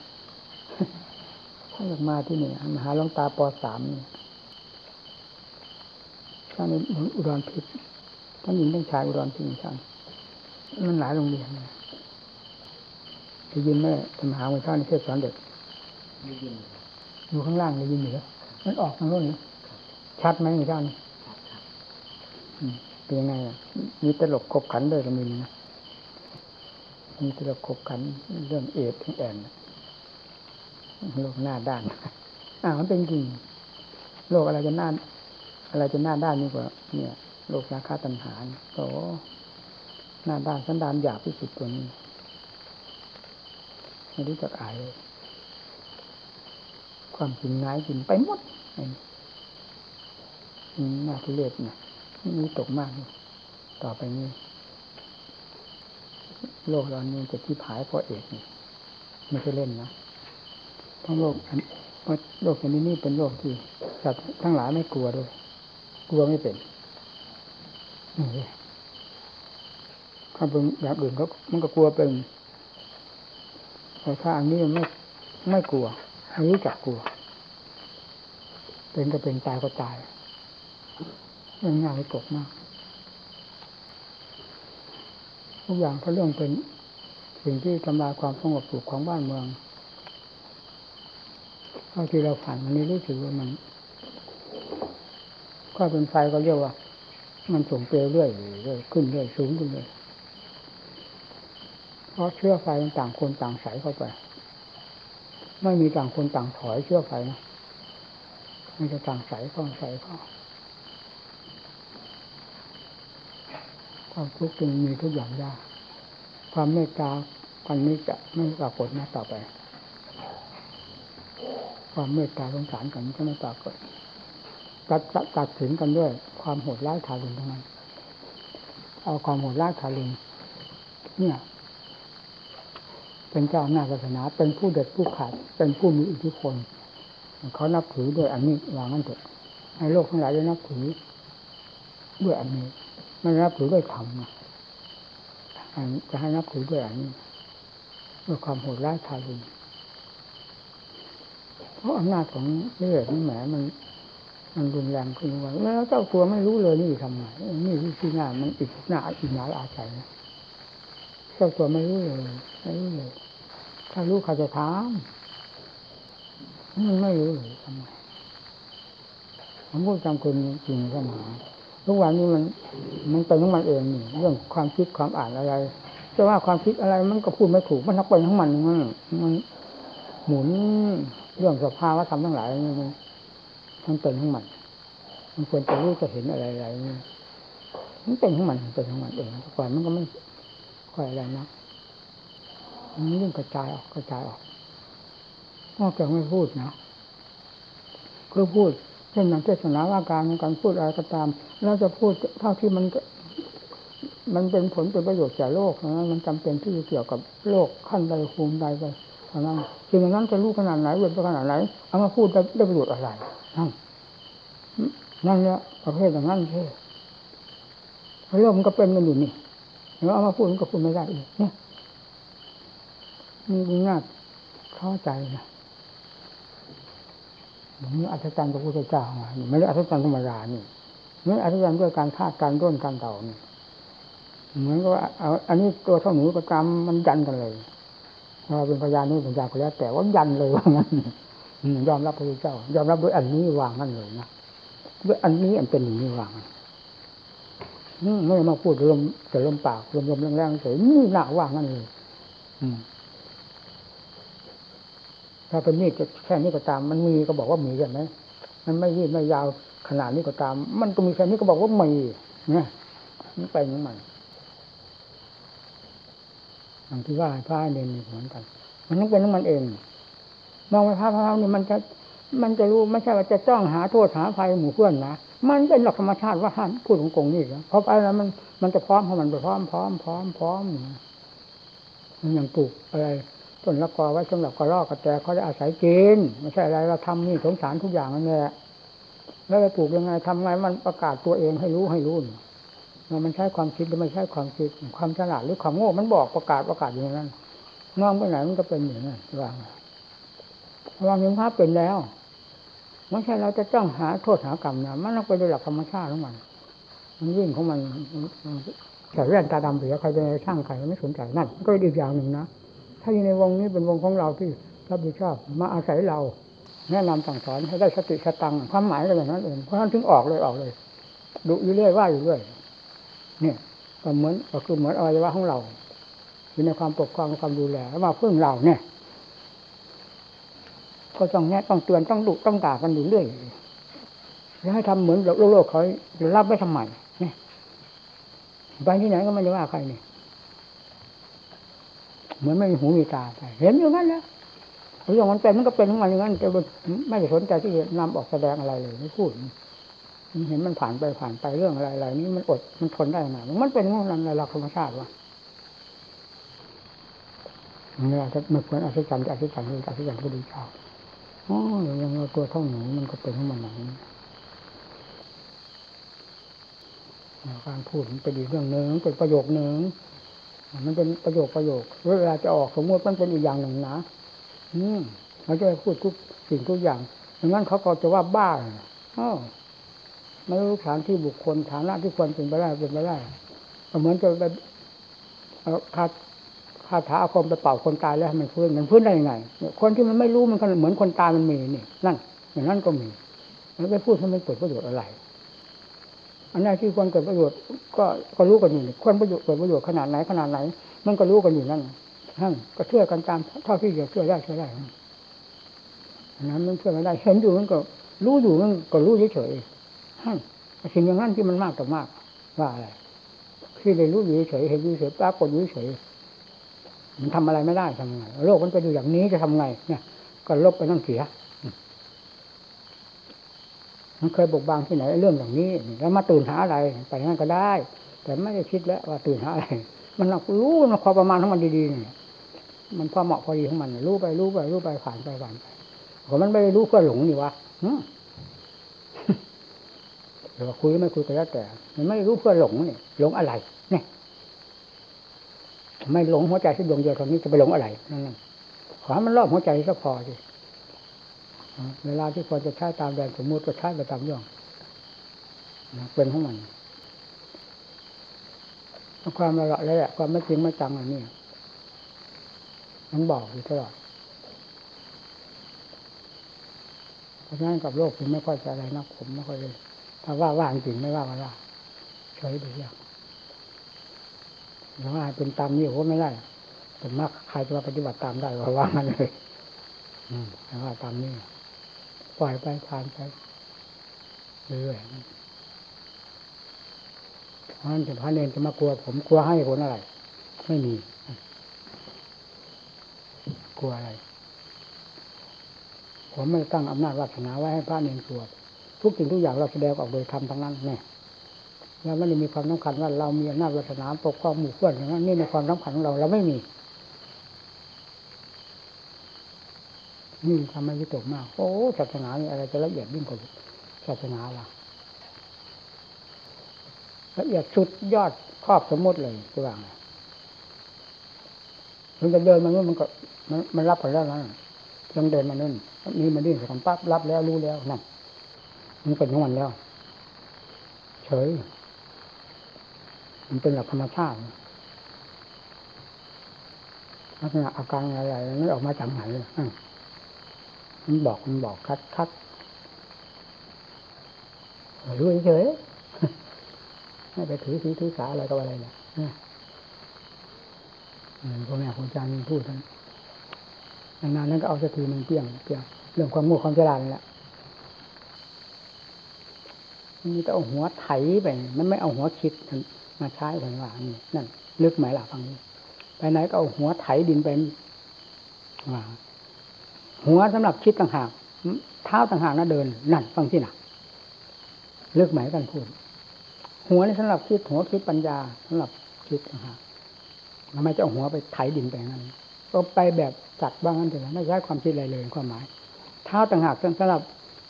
ถ้าอยากมาที่นี่มาหาลงตาปสามนี่ ท่านอุดรพิษท่านหญิงท่านชายอุดรพิษท่านมันหลายโรงเรียนเลยได้ยินแม่ธรรมหาวิชาในเทศสอนเด็กอยู่ข้างล่างได้ยินเหนือมันออกทางโน้นชัดไหมวิชานี้เป็นยังไงมีตลกขบขันด้วยก็มีนะมีตลกขบขันเรื่องเอดทั้งแอนโลกหน้าด้านอ่ามันเป็นจริงโลกอะไรจะหน้า อะไรจะหน้าด้านนี่กว่า เนี่ย โลกราคาตัณหาโอ้หน้าด้านสันดานหยาบที่สุดตัวนี้ไม่รู้จักอายเลยความจริงง่ายจริงไปหมดนี่น่าทุเรศนะมีตกมากต่อไปนี้โลกเรานี้จะที่ผายเพราะเอกนี่ไม่ใช่เล่นนะทั้งโลกเพราะโลกชนิดนี้เป็นโลกที่สัตว์ทั้งหลายไม่กลัวด้วย กลัวไม่เป็นนี่ถ้าเป็นแบบอื่นก็มันก็กลัวเป็นแต่ถ้าอันนี้มันไม่ไม่กลัวไม่รู้จักกลัว เป็นก็เป็นตายก็ตายมันง่ายกบมากทุกอย่างเพราะเรื่องเป็นสิ่งที่ทำลายความสงบสุขของบ้านเมืองเท่าที่เราผ่านมันนี้รู้สึกว่ามัน ก็เป็นไฟก็เรียกว่า มันส่งเปลวเรื่อยเรื่อยขึ้นเรื่อยสูงขึ้นเลยเพราะเชื้อไฟมันต่างคนต่างใสเข้าไป ไม่มีต่างคนต่างถอยเชื้อไฟนะมันจะต่างใสเข้าใสเข้าความทุกข์จึงมีทุกอย่างยากความเมตตากันนี้จะไม่ปรากฏนะต่อไป ความเมตตาสงสารกันจะไม่ปรากฏ ตัดตัดสินกันด้วย ความโหดร้ายทารุณทั้งนั้น เอาความโหดร้ายทารุณเนี่ย เป็นเจ้าอำนาจศาสนา เป็นผู้เด็ดผู้ขาด เป็นผู้มีอิทธิพลเขานับถือด้วยอันนี้วางนั่นเถอะให้โลกทั้งหลายได้นับถือด้วยอันนี้ ไม่นับถือด้วยธรรมจะให้นับถือด้วยอันนี้ด้วยความโหดร้ายทารุณเพราะอำนาจของเลือดนี่แหมมัน มันรุนแรงขึ้นว่าแล้วเจ้าตัวไม่รู้เลยนี่ทำไงนี่ที่หน้ามันอีกหน้าอีกหนาอาใจนะเจ้าตัวไม่รู้เลยไม่รู้เลย ถ้ารู้เขาจะถามมันไม่รู้เลยทำไมผมพูดจำคนจริงเข้ามาทุกวันนี้มันมันเป็นของมันเองนี่เรื่องความคิดความอ่านอะไรจะว่าความคิดอะไรมันก็พูดไม่ถูกมันนักเป็นของมันมันมันหมุนเรื่องสภาวะธรรมทั้งหลายมัน มันเป็นของมันมันควรจะรู้จะเห็นอะไรอะไรมันเป็นของมันเป็นของมันเองก่อนมันก็ไม่ค่อยอะไรนะมันเรื่องกระจายออกกระจายออกนอกจากไม่พูดนะก็พูดเช่นอย่างเทศนาว่าการการพูดอะไรก็ตามเราจะพูดเท่าที่มันมันเป็นผลเป็นประโยชน์แก่โลกนะมันจำเป็นที่จะเกี่ยวกับโลกขั้นใดภูมิใดไปเท่านั้นสิ่งนั้นจะรู้ขนาดไหนเว้นขนาดไหนเอามาพูดได้ประโยชน์อะไร นั่นนั่นเนี่ยประเภทอย่างนั้นเท่เรื่องมันก็เป็นกันอยู่นี่แล้วเอามาพูดมันก็พูดไม่ได้อีกเนี่ยมีน่าเข้าใจนะนี่อัศจรรย์พระพุทธเจ้ามาไม่ได้อัศจรรย์ธรรมดานี่นี่อัศจรรย์ด้วยการคาดการร่นการเต่านี่เหมือนกับเอาอันนี้ตัวเท่าหนูประจำมันยันกันเลยเราเป็นพยานนี่เป็นยาก็แล้วแต่ว่ายันเลยว่างั้น ยอมรับพระพุทธเจ้า ยอมรับด้วยอันนี้วางนั่นเลยนะด้วยอันนี้อันเป็นอย่างนี้วางไม่มาพูดลมแต่ลมปากลมลมแรงๆเฉยนี่หนักว่างนั่นเลยถ้าเป็นมีดแค่นี้ก็ตาม มันมีก็บอกว่ามีใช่ไหมมันไม่ยืดไม่ยาวขนาดนี้ก็ตาม มันก็มีแค่นี้ก็บอกว่ามีเนี่ยมันไปของมันอย่างที่ว่าพระเนนเหมือนกัน มันต้องเป็นของมันเอง มองไปพระพระนี่มันจะมันจะรู้ไม่ใช่ว่าจะจ้องหาโทษหาภัยหมู่เพื่อนนะมันเป็นหลักธรรมชาติว่าห้ามพูดของกงนี่นะเพราะไปแล้วมันมันจะพร้อมของมันไปพร้อมพร้อมพร้อมพร้อมมันอย่างปลูกอะไรต้นละกอไว้สำหรับกระรอกกระแตเขาได้อาศัยกินไม่ใช่อะไรเราทำนี่สงสารทุกอย่างนั่นแหละแล้วไปปลูกยังไงทำไงมันประกาศตัวเองให้รู้ให้รู้มันใช้ความคิดหรือไม่ใช่ความคิดความฉลาดหรือความโง่มันบอกประกาศประกาศอย่างนั้นน้องไปไหนมันก็เป็นอย่างนั้นวาง วางเห็นภาพเป็นแล้วไม่ใช่เราจะจ้องหาโทษหากรรมนะมันต้องไปโดยหลักธรรมชาติของมัน มันยิ่งของมันแต่เรื่องตาดำเสียใครจะช่างใครไม่สนใจนั่นก็อีกอย่างหนึ่งนะถ้าอยู่ในวงนี้เป็นวงของเราที่รับผิดชอบมาอาศัยเราแนะนำสั่งสอนให้ได้สติสตังความหมายก็อย่างนั้นเองเพราะนั้นถึงออกเลยออกเลยดุอยู่เรื่อยว่าอยู่เรื่อยเนี่ยก็เหมือนก็คือเหมือนอวัยวะของเรา อยู่ในความปกครองความดูแลแล้วมาเพื่อเราเนี่ย ก็ต้องแนะต้องเตือนต้องดุต้องด่ากันอยู่เรื่อยแล้วให้ทำเหมือนโลกโลกเขารับไม่ทำไมเนี่ยไปที่ไหนก็ไม่ได้ว่าใครเนี่ยเหมือนไม่มีหูมีตาไปเห็นอยู่งั้นแล้วเรื่องมันเป็นมันก็เป็นของมันอย่างนั้นแต่ไม่ได้สนใจที่จะนำออกแสดงอะไรเลยไม่พูดมันเห็นมันผ่านไปผ่านไปเรื่องอะไรอะไรนี้มันอดมันทนได้ไหมมันเป็นของมันในหลักธรรมชาติวะเวลาจะมาควรอธิษฐานจะอธิษฐานจะอธิษฐานก็ดีชอบ อ๋ออย่างเราตัวท่าหนูมันก็เป็นของมันอย่างนี้การพูดมันเป็นอีกเรื่องหนึ่งเป็นประโยคหนึ่งมันเป็นประโยคประโยคเวลาจะออกสมมติมันเป็นอีกอย่างหนึ่งนะอืมเราจะพูดทุกสิ่งทุกอย่างอย่างนั้นเขาก็จะว่าบ้าอ๋อไม่รู้ฐานที่บุคคลฐานะที่ควรเป็นไปได้เป็นไปได้เหมือนจะไปเอาคาาถาอาคมไปเป่าคนตายแล้วมันพื้นมันพื้นได้ยังไง คนที่มันไม่รู้มันก็เหมือนคนตายมันมีนี่นั่นอย่างนั้นก็มีแล้วไปพูดให้มันเกิดประโยชน์อะไร อันนี้ที่ควรเกิดประโยชน์ก็ก็รู้กันอยู่ควรประโยชน์เกิดประโยชน์ขนาดไหนขนาดไหน มันก็รู้กันอยู่นั่นนั่นก็เชื่อกันตามเท่าที่จะเชื่อได้เชื่อได้นั้นมันเชื่อไม่ได้เห็นอยู่มันก็ รู้อยู่มันก็รู้เฉยๆนั่นสิ่งอย่างนั้นที่มันมากต่อมากว่าอะไรที่ได้รู้อยู่เฉยเห็นอยู่เฉยปรากฏอยู่เฉย มันทำอะไรไม่ได้ทำไงโลกมันเป็นอยู่อย่างนี้จะทำไง เนี่ย ก็ลบไปนั่นเสีย มันเคยบกบางที่ไหนเรื่องอย่างนี้ แล้วมาตื่นหาอะไรไปนั่นก็ได้ แต่ไม่ได้คิดแล้วว่าตื่นหาอะไร มันรู้มันพอประมาณของมันดีๆเนี่ยมันพอเหมาะพอดีของมันรู้ไปรู้ไปรู้ไปผ่านไปผ่านไปผมมันไม่รู้เพื่อหลงนี่วะเดี๋ยวคุยไม่คุยก็แล้วแต่ มันไม่รู้เพื่อหลงนี่หลงอะไรเนี่ย ไม่หลงหัวใจที่ดวงเดียวตอนนี้จะไปหลงอะไรนั่นขอให้มันรอบหัวใจสักพอสิเวลาที่ควรจะใช้ตามแดนสมมุติก็ใช้ไปตามย่องเป็นของมันความละเอียดความไม่จริงไม่จังอันนี้มันบอกอยู่ตลอดเพราะฉะนั้นกับโลกผมไม่ค่อยจะอะไรนักผมไม่ค่อยเลยถ้าว่าว่างจริงไม่ว่ามาว่าเฉยดีอย่า ล้วว่าเป็นตามนี้ผมไม่ได้เป็นมากใครจะมาปฏิบัติตามได้ก็ว่างันเลยอืมว่าตามนี้ปล่อยไปผ่านไปเรื่อยเพราะฉะนั้นจะพระเนรจะมากลัว ผมกลัวให้ผลอะไร ไม่มี กลัวอะไร ผมไม่ตั้งอำนาจวาสนาไว้ให้พระเนรกลัวทุกสิ่งทุกอย่างเราแสดงออกโดยธรรมทั้งนั้นเนี่ย เราไม่ได้มีความสำคัญว่าเรามีอำนาจวาสนาปกครองหมู่เพื่อนอย่างนั้นนี่ในความสำคัญของเราเราไม่มีนี่ทำให้วิตกมากโอ้ศาสนานี่อะไรจะละเอียดยิ่งกว่าศาสนาล่ะละเอียดสุดยอดครอบสมมติเลยจะว่าไงมันจะเดินมานู่นมันก็มันมันรับผลแล้วนะยังเดินมานู่นนี่มันดิ้นสัมปั๊บรับแล้วรู้แล้วนั่นมันเป็นของมันแล้ว เฉย มันเป็นหลักธรรมชาติลักษณะอาการอะไรๆนั้นออกมาจากไหนมันบอกมันบอกคัดคัดรู้เฉยๆไม่ไปถือสีถือสาอะไรกับอะไรเนี่ยพ่อแม่ครูอาจารย์พูดกันนานๆนั้นก็เอาสักทีหนึ่งเพียงเพียงเรื่องความโง่ความฉลาดนี่แหละนี่ต้องเอาหัวไถไป มันไม่เอาหัวคิด มาใช้ผนว่านี่นั่นลึกไหมล่ะฟังนี้ไปไหนก็เอาหัวไถดินไปว่าหัวสำหรับคิดต่างหากเท้าต่างหากนะเดิน นั่นฟังที่หนักลึกไหมกันพูดหัวนี่สำหรับคิดหัวคิดปัญญาสำหรับคิดต่างหากทำไมจะเอาหัวไปไถดินไปงั้นก็ไปแบบจัดบ้างนั้นเถอะไม่ใช่ความคิดอะไรเลยความหมายเท้าต่างหากสำหรับ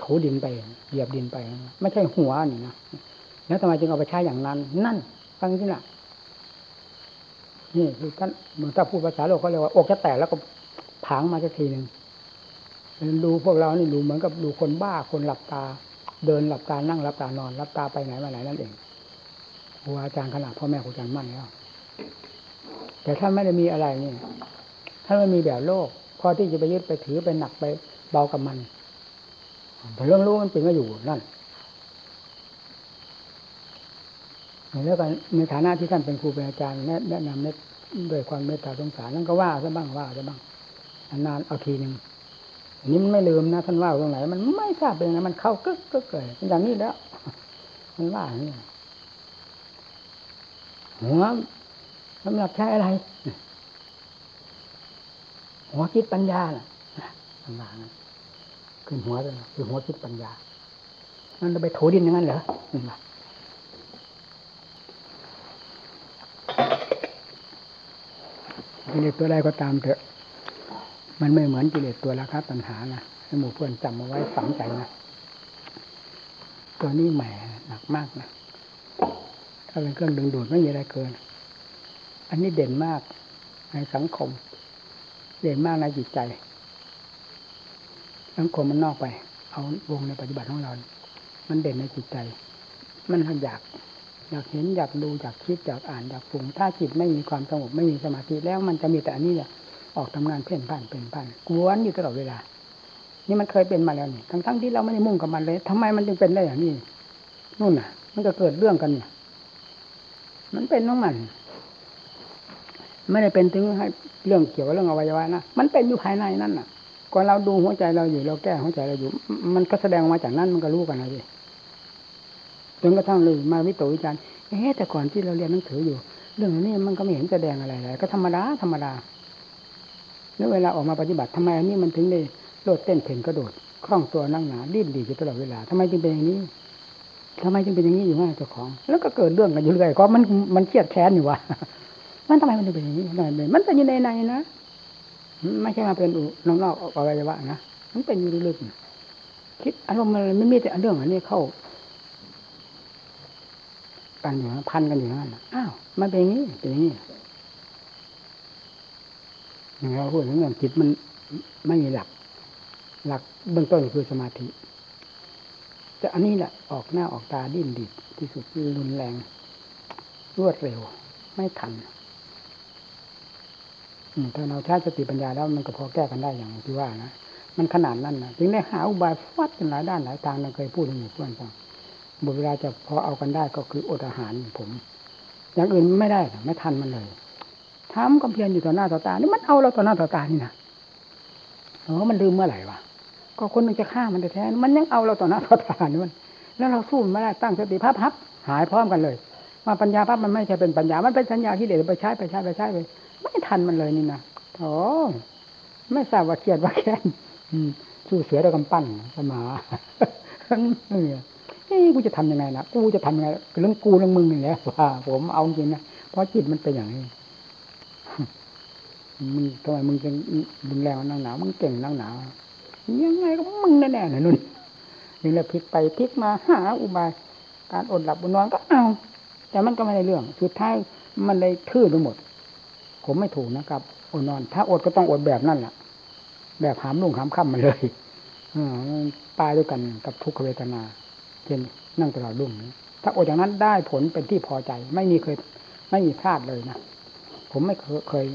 ถูดินไปเหยียบดินไป ไม่ใช่หัวนี่นะแล้วทำไมจึงเอาไปใช้อย่างนั้น นั่น ฟังที่นักนี่คือท่านเหมือนถ้าพูดภาษาโลกเขาเรียกว่าอกจะแตกแล้วก็ผางมาสักทีหนึ่งดูพวกเรานี่ดูเหมือนกับดูคนบ้าคนหลับตา เดินหลับตานั่งหลับตานอนหลับตาไปไหนมาไหนนั่นเองครูอาจารย์ขนาดพ่อแม่ครูอาจารย์มั่นแล้วแต่ถ้านไม่ได้มีอะไรนี่ถ้านไม่มีแบบโลกพอที่จะไปยึดไปถือไปหนักไปเบากับมันเรื่องรู้มันเป็นม่อยู่นั่น แล้วกันในฐานะที่ท่านเป็นครูเป็นอาจารย์แนะนำด้วยความเมตตาสงสารนั่นก็ว่าซะบ้างว่าซะบ้างนานเอาทีหนึ่งอันนี้มันไม่ลืมนะท่านว่าตรงไหน มันไม่ทราบเป็นไงมันเข้ากึกกึกเลยเป็นอย่างนี้แล้วมันว่าอย่างนี้หัวสำหรับใช้อะไร หัวคิดปัญญาน่ะทำงานขึ้นหัวเลยคือหัวคิดปัญญานั่นจะไปโถดินอย่างนั้นเหรอ กิเลสตัวใดก็ตามเถอะ มันไม่เหมือนกิเลสตัวราคะตัณหานะให้หมู่เพื่อนจำเอาไว้ฝังใจนะตัวนี้แหมหนักมากนะถ้าเป็นเครื่องดึงดูดไม่มีอะไรเกิน อันนี้เด่นมากในสังคม เด่นมากในจิตใจสังคมมันนอกไป เอาวงในปฏิบัติของเรา มันเด่นในจิตใจ มันอยาก อยากเห็นอยากดูอยากคิดอยากอ่านอยากปรุงถ้าจิตไม่มีความสงบไม่มีสมาธิแล้วมันจะมีแต่อันนี้แหละออกทำงานเพ่นพ่านเป็นพ่านกวนอยู่ตลอดเวลา นี่มันเคยเป็นมาแล้วนี่ทั้งทั้งที่เราไม่ได้มุ่งกับมันเลยทำไมมันจึงเป็นได้อย่างนี้นู่นน่ะ มันก็เกิดเรื่องกันเนี่ยมันเป็นน้องมันไม่ได้เป็นถึงให้เรื่องเกี่ยวกับเรื่องอวัยวะนะมันเป็นอยู่ภายในนั่นน่ะก่อนเราดูหัวใจเราอยู่เราแก้หัวใจเราอยู่ มันก็แสดงมาจากนั้นมันก็รู้กันนะสิ จนกระทั่งเลยมาวิโตวิจารณ์เอ๊แต่ก่อนที่เราเรียนหนังสืออยู่ เรื่องนี้มันก็ไม่เห็นแสดงอะไรเลยก็ธรรมดาธรรมดา แล้วเวลาออกมาปฏิบัติทำไมอันนี้มันถึงได้โลดเต้นเพ่นกระโดดคล่องตัวนั่งหนาดิ้นดีอยู่ตลอดเวลาทำไมจึงเป็นอย่างนี้ทำไมจึงเป็นอย่างนี้อยู่ว่ายเจ้าของ แล้วก็เกิดเรื่องกันอยู่เรื่อยก็มันมันเครียดแค้นอยู่วะมันทำไมมันถึงเป็นอย่างนี้ทำไมเป็นมันเป็นอยู่ในในนะไม่ใช่มาเป็นนอกนอกอวัยวะนะมันเป็นอยู่ลึกๆคิดอารมณ์มันไม่มีแต่เรื่องอันนี้เข้า กันอยู่พันกันอยู่นั่นอ้าวมันเป็นอย่างนี้เป็นอย่างนี้เราพูดถึงเรื่องจิตมันไม่มีหลัก หลักเบื้องต้นคือสมาธิแต่อันนี้แหละออกหน้าออกตาดิ้นดิดที่สุดรุนแรง รวดเร็ว ไม่ทันถ้าเราใช้สติปัญญาแล้วมันก็พอแก้กันได้อย่างที่ว่านะมันขนาดนั้นนะถึงได้หาอุบายฟัดกันหลายด้านหลายทางเราเคยพูดให้หมู่เพื่อนฟัง บุเวลาจะพอเอากันได้ก็คืออดอาหารผม อย่างอื่นไม่ได้ไม่ทันมันเลยทำความเพียรอยู่ต่อหน้าต่อตานี่มันเอาเราต่อหน้าต่อตานี่นะเออมันลืมเมื่อไหร่วะก็คนนึงจะฆ่ามันแท้ๆมันยังเอาเราต่อหน้าต่อตานี่มันแล้วเราสู้ไม่ได้ตั้งสติพับพับหายพร้อมกันเลยมาปัญญาพับมันไม่ใช่เป็นปัญญา มันเป็นสัญญาที่เด็ดไปใช้ไปใช้ไปใช้ไปไม่ทันมันเลยนี่นะโอ้ไม่ทราบว่าเครียดว่าแค้นสู้เสือด้วยกำปั้นสมาเนี่ย กูจะทํำยังไงนะกูจะทำยังไงเรื่องกูเรื่องมึงนี่แหละว่าผมเอาจริงนะเพราะจิตมันเป็นอย่างนี้มึงทำไมมึงจะรุนแรงนั่งหนาวมึงเก่งนั่งหนาวยังไงก็มึงแน่ๆนะนุ่นนี่แหละพลิกไปพลิกมาหาอุบายการอดหลับอดนอนก็เอา แต่มันก็ไม่ได้เรื่องสุดท้ายมันเลยทื่อไปหมด ผมไม่ถูกนะครับอดนอน ถ้าอดก็ต้องอดแบบนั่นแหละแบบหามลุ่งหามค่ำมาเลยอตายด้วยกันกับทุกขเวทนา เช่นนั่งตลอดรุ่งถ้าอดอย่างนั้นได้ผลเป็นที่พอใจ ไม่มีเคย ไม่มีพลาดเลยนะผมไม่เคย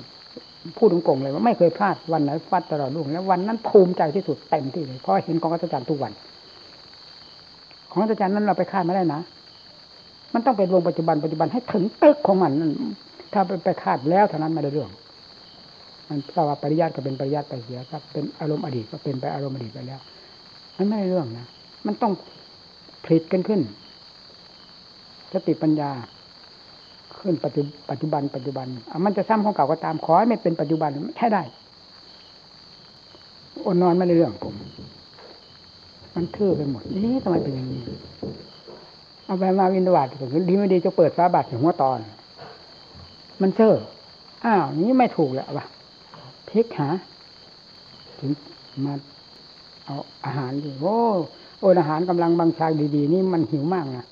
พูดตรงๆเลยว่าไม่เคยพลาดวันไหนฟัดตลอดรุ่งแล้ววันนั้นภูมิใจที่สุดเต็มที่เลยเพราะเห็นของอัศจรรย์ทุกวัน ของอัศจรรย์นั้นเราไปคาดไม่ได้นะมันต้องเป็นวงปัจจุบันปัจจุบันให้ถึงตึกของมันนั่นถ้าไปไปคาดแล้วเท่านั้นไม่ได้เรื่อง มันถ้าว่าปริยัติก็เป็นปริยัติไปเสียครับ เป็นอารมณ์อดีตก็เป็นไปอารมณ์อดีตไปแล้ว มันไม่ได้เรื่องนะมันต้อง ผลิตกันขึ้น สติปัญญา ขึ้นปัจจุปัจจุบัน ปัจจุบันมันจะซ้ำของเก่าก็ตามขอให้ไม่เป็นปัจจุบันใช่ได้อนนอนไม่ได้เรื่องผม มันทื่อไปหมดนี่ทำไมเป็นอย่างนี้ เอาไปมาวินดาดถึงดีไม่ดีจะเปิดฟ้าบาดถึงหัวตอน มันเชื่ออ้าวนี้ไม่ถูกแล้ววะพลิกหาถึงมาเอาอาหารดิโอ้ โอ้อาหารกำลังบางชายดีๆ นี่มันหิวมากนะ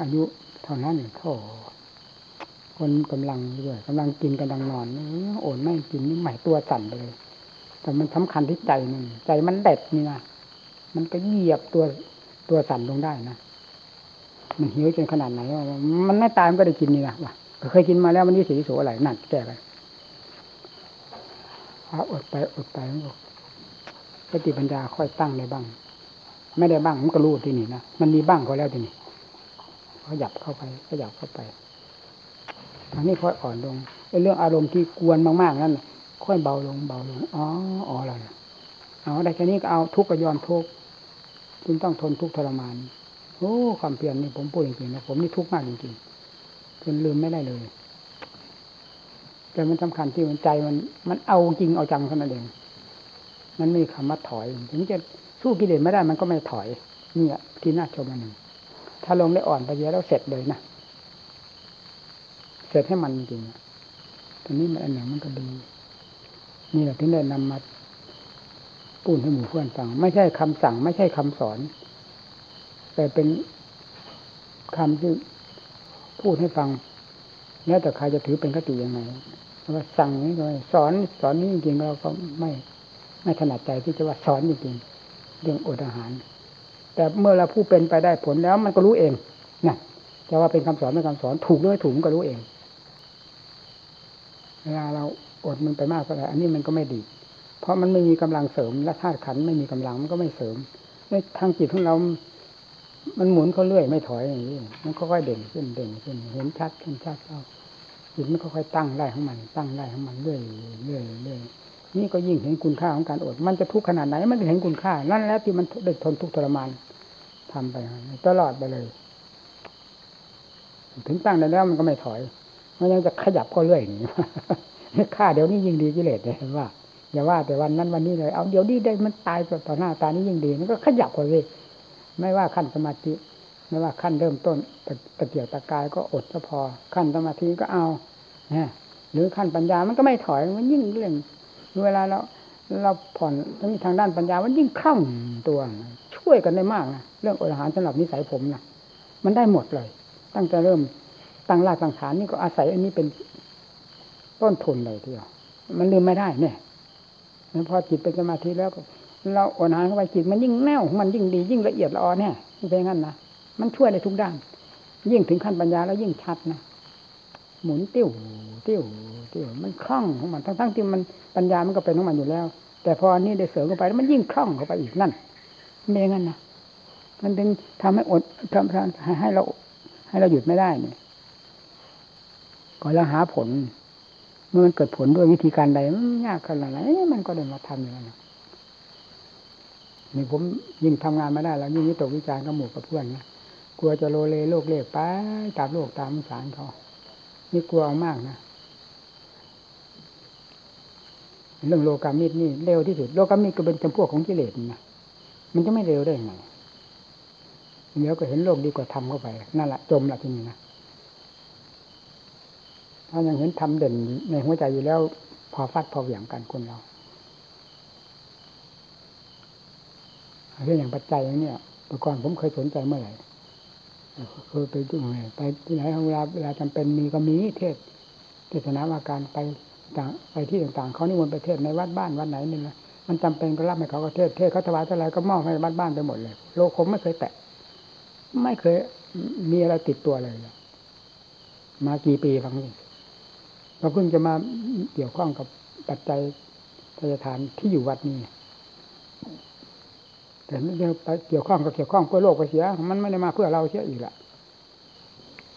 อายุเท่านั้นโธ่คนกำลังด้วยกำลังกินกำลังนอนโอนไม่กินนี่ใหม่ตัวสั่นเลย แต่มันสำคัญที่ใจมันใจมันเด็ดนี่นะมันก็เหยียบตัวตัวสั่นลงได้นะมันหิวจนขนาดไหนมันไม่ตายมันก็ได้กินนี่นะว่ะเคยกินมาแล้วมันนี่สีสูอะไรนั่นแก้ไปอดไปอดไปสติปัญญาค่อยตั้งได้บ้าง ไม่ได้บ้างมันก็รู้ที่นี่นะมันมีบ้างก็แล้วที่นี่ขยับเข้าไปขยับเข้าไปทางนี้ค่อยอ่อนลงไอ้เรื่องอารมณ์ที่กวนมากๆนั่นค่อยเบาลงเบาลงอ๋ออ๋ออะไรเอาได้แค่นี้ก็เอาทุกข์ก็ยอมทุกข์จึงต้องทนทุกข์ทรมานโอ้ความเพียรนี่ผมพูดจริงๆนะผมนี่ทุกข์มากจริงๆจนลืมไม่ได้เลย แต่มันสำคัญที่มันใจมัน มันเอาจริงเอาจังเท่านั้นเองมันมีคำว่าถอยถึงจะ สู้กิเลสไม่ได้มันก็ไม่ถอยนี่ที่น่าชมอันหนึ่งถ้าลงได้อ่อนไปเยอะแล้วเสร็จเลยนะเสร็จให้มันจริงตอนนี้มันอันหนึ่งมันก็ดีนี่แหละที่ได้นำมาปูนให้หมู่เพื่อนฟัง ไม่ใช่คำสั่ง ไม่ใช่คำสอน แต่เป็นคำที่พูดให้ฟังแล้วแต่ใครจะถือเป็นคติยังไงว่าสั่งนี้ก็สอนสอนนี้จริงๆเราก็ไม่ไม่ถนัดใจที่จะว่าสอนจริงๆ เรื่องอดอาหาร แต่เมื่อเราผู้เป็นไปได้ผลแล้วมันก็รู้เองนะจะว่าเป็นคำสอนไม่คำสอนถูกหรือไม่ถูกมันก็รู้เอง เวลาเราอดมันไปมากก็ได้อันนี้มันก็ไม่ดี เพราะมันไม่มีกำลังเสริมและธาตุขันไม่มีกำลังมันก็ไม่เสริมในทางจิตของเรา มันหมุนเขาเรื่อยไม่ถอยอย่างนี้ มันก็ค่อยเด่นขึ้นเด่นขึ้น เห็นชัดขึ้นชัดเอาจิตมันก็ค่อยตั้งได้ของมัน ตั้งได้ของมันเรื่อยเรื่อยเรื่อย นี่ก็ยิ่งเห็นคุณค่าของการอด มันจะทุกข์ขนาดไหน มันจะเห็นคุณค่า นั่นแล้วที่มันได้ทนทุกข์ทรมานทำไปตลอดไปเลย ถึงตั้งได้แล้วมันก็ไม่ถอย มันยังจะขยับก็เรื่อยนี่ค่าเดี๋ยวนี้ยิ่งดีกิเลสเลยว่าอย่าว่าแต่วันนั้นวันนี้เลย เอาเดี๋ยวนี้ได้มันตายต่อหน้าตานี้ยิ่งดี มันก็ขยับกว่าเลยไม่ว่าขั้นสมาธิไม่ว่าขั้นเริ่มต้นตะเกียบตะกายก็อดก็พอ ขั้นสมาธิก็เอานี่ยหรือขั้นปัญญามันก็ไม่ถอยมันยิ่งเรื่อง เวลาเราเราผ่อนทั้งทางด้านปัญญามันยิ่งคล่องตัว ช่วยกันได้มากนะเรื่องอาหารสำหรับนิสัยผมนะมันได้หมดเลย ตั้งแต่เริ่มตั้งรากตั้งฐานนี่ก็อาศัยอันนี้เป็นต้นทุนเลยทีเดียวมันลืมไม่ได้เนี่ยพอจิตเป็นสมาธิแล้วเราอ่อนหานเข้าไปจิตมันยิ่งแน่วมันยิ่งดียิ่งละเอียดละออเนี่ยเป็นงั้นนะมันช่วยในทุกด้าน ยิ่งถึงขั้นปัญญาแล้วยิ่งชัดนะหมุนติ้วติ้ว ติ้วมันคล่องของมันทั้งๆที่มันปัญญามันก็เป็นของมันอยู่แล้ว แต่พออันนี้ได้เสริมเข้าไปแล้วมันยิ่งคล่องเข้าไปอีกนั่นไม่งั้นนะมันถึงทำให้อดทำให้เรา ให้เราหยุดไม่ได้เนี่ยก่อนเราหาผลเมื่อมันเกิดผลด้วยวิธีการใดมันยากขนาดไหนมันก็เดินมาทำอย่างนั้นนี่ผมยิ่งทำงานไม่ได้แล้วยิ่งวิตกวิจารณ์กับหมู่กับเพื่อนนะกลัวจะโลเลโลกเลกไปตามโลกตามสารเขานี่กลัวมากนะ เรื่องโลกามิตรนี่เร็วที่สุด โลกามิตรก็เป็นจำพวกของกิเลสนะมันจะไม่เร็วได้ไงเดี๋ยวก็เห็นโลกดีกว่าทำเข้าไปนั่นแหละจมละทีนี้นะถ้ายังเห็นทำเด่นในหัวใจอยู่แล้ว พอฟาดพอเหวี่ยงกันคนเราเรื่องอย่างปัจจัยเนี้ยเมื่ก่อนผมเคยสนใจเมื่อไหร่เคยไปยุ่งไปที่ไหนเวลาเวลาจำเป็นมีก็มีเทศเทศนาอาการไป ต่างไปที่ต่างๆเขานิมนต์ไปเทศในวัดบ้านวัดไหนนี่นะมันจำเป็นก็รับให้เขาก็เทศเทศเขาถวายเท่าไรก็มอบให้บ้านบ้านไปหมดเลย โลกผมไม่เคยแตะไม่เคยมีอะไรติดตัวเลย มากี่ปีฟังนี่เราเพิ่งจะมาเกี่ยวข้องกับปัจจัยพยาทานที่อยู่วัดนี้แต่เรื่องไปเกี่ยวข้องกับเกี่ยวข้องเพื่อโลกไปเสีย มันไม่ได้มาเพื่อเราเสียอีกละ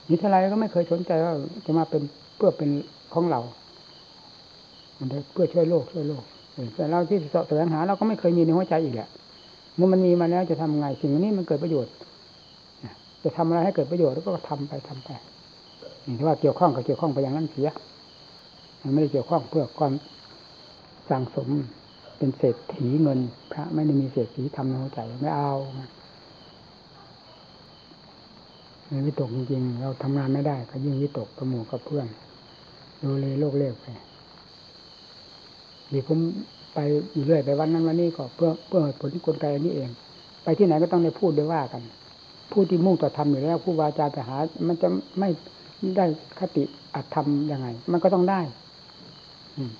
นิทรายก็ไม่เคยสนใจว่าจะมาเป็นเพื่อเป็นของเรา เพื่อช่วยโลกช่วยโลกแต่เราที่สแสวงหาเราก็ไม่เคยมีในหัวใจอีกแหละเมื่อมันมีมาแล้วจะทำไงสิ่งนี้มันเกิดประโยชน์จะทำอะไรให้เกิดประโยชน์แล้วก็ทำไปทำไปนี่ว่าเกี่ยวข้องกับเกี่ยวข้องไปอย่างนั้นเสียมันไม่ได้เกี่ยวข้องเพื่อความสั่งสมเป็นเศรษฐีเงิน พระไม่ได้มีเศรษฐีทำในหัวใจไม่เอาในวิตกจริงๆ เราทำงานไม่ได้ ก็ยิ่งวิตกกับหมูกับเพื่อนดูเลยโลกเล็กไป ดีผมไปอยู่เรื่อยไปวันนั้นวันนี้ก็เพื่อเพื่อผลที่กลไกนี้เอง ไปที่ไหนก็ต้องได้พูดได้ว่ากัน ผู้ที่มุ่งต่อธรรมอยู่แล้วผู้วาจาไปหา มันจะไม่ได้คติอัตธรรมยังไง มันก็ต้องได้ อืม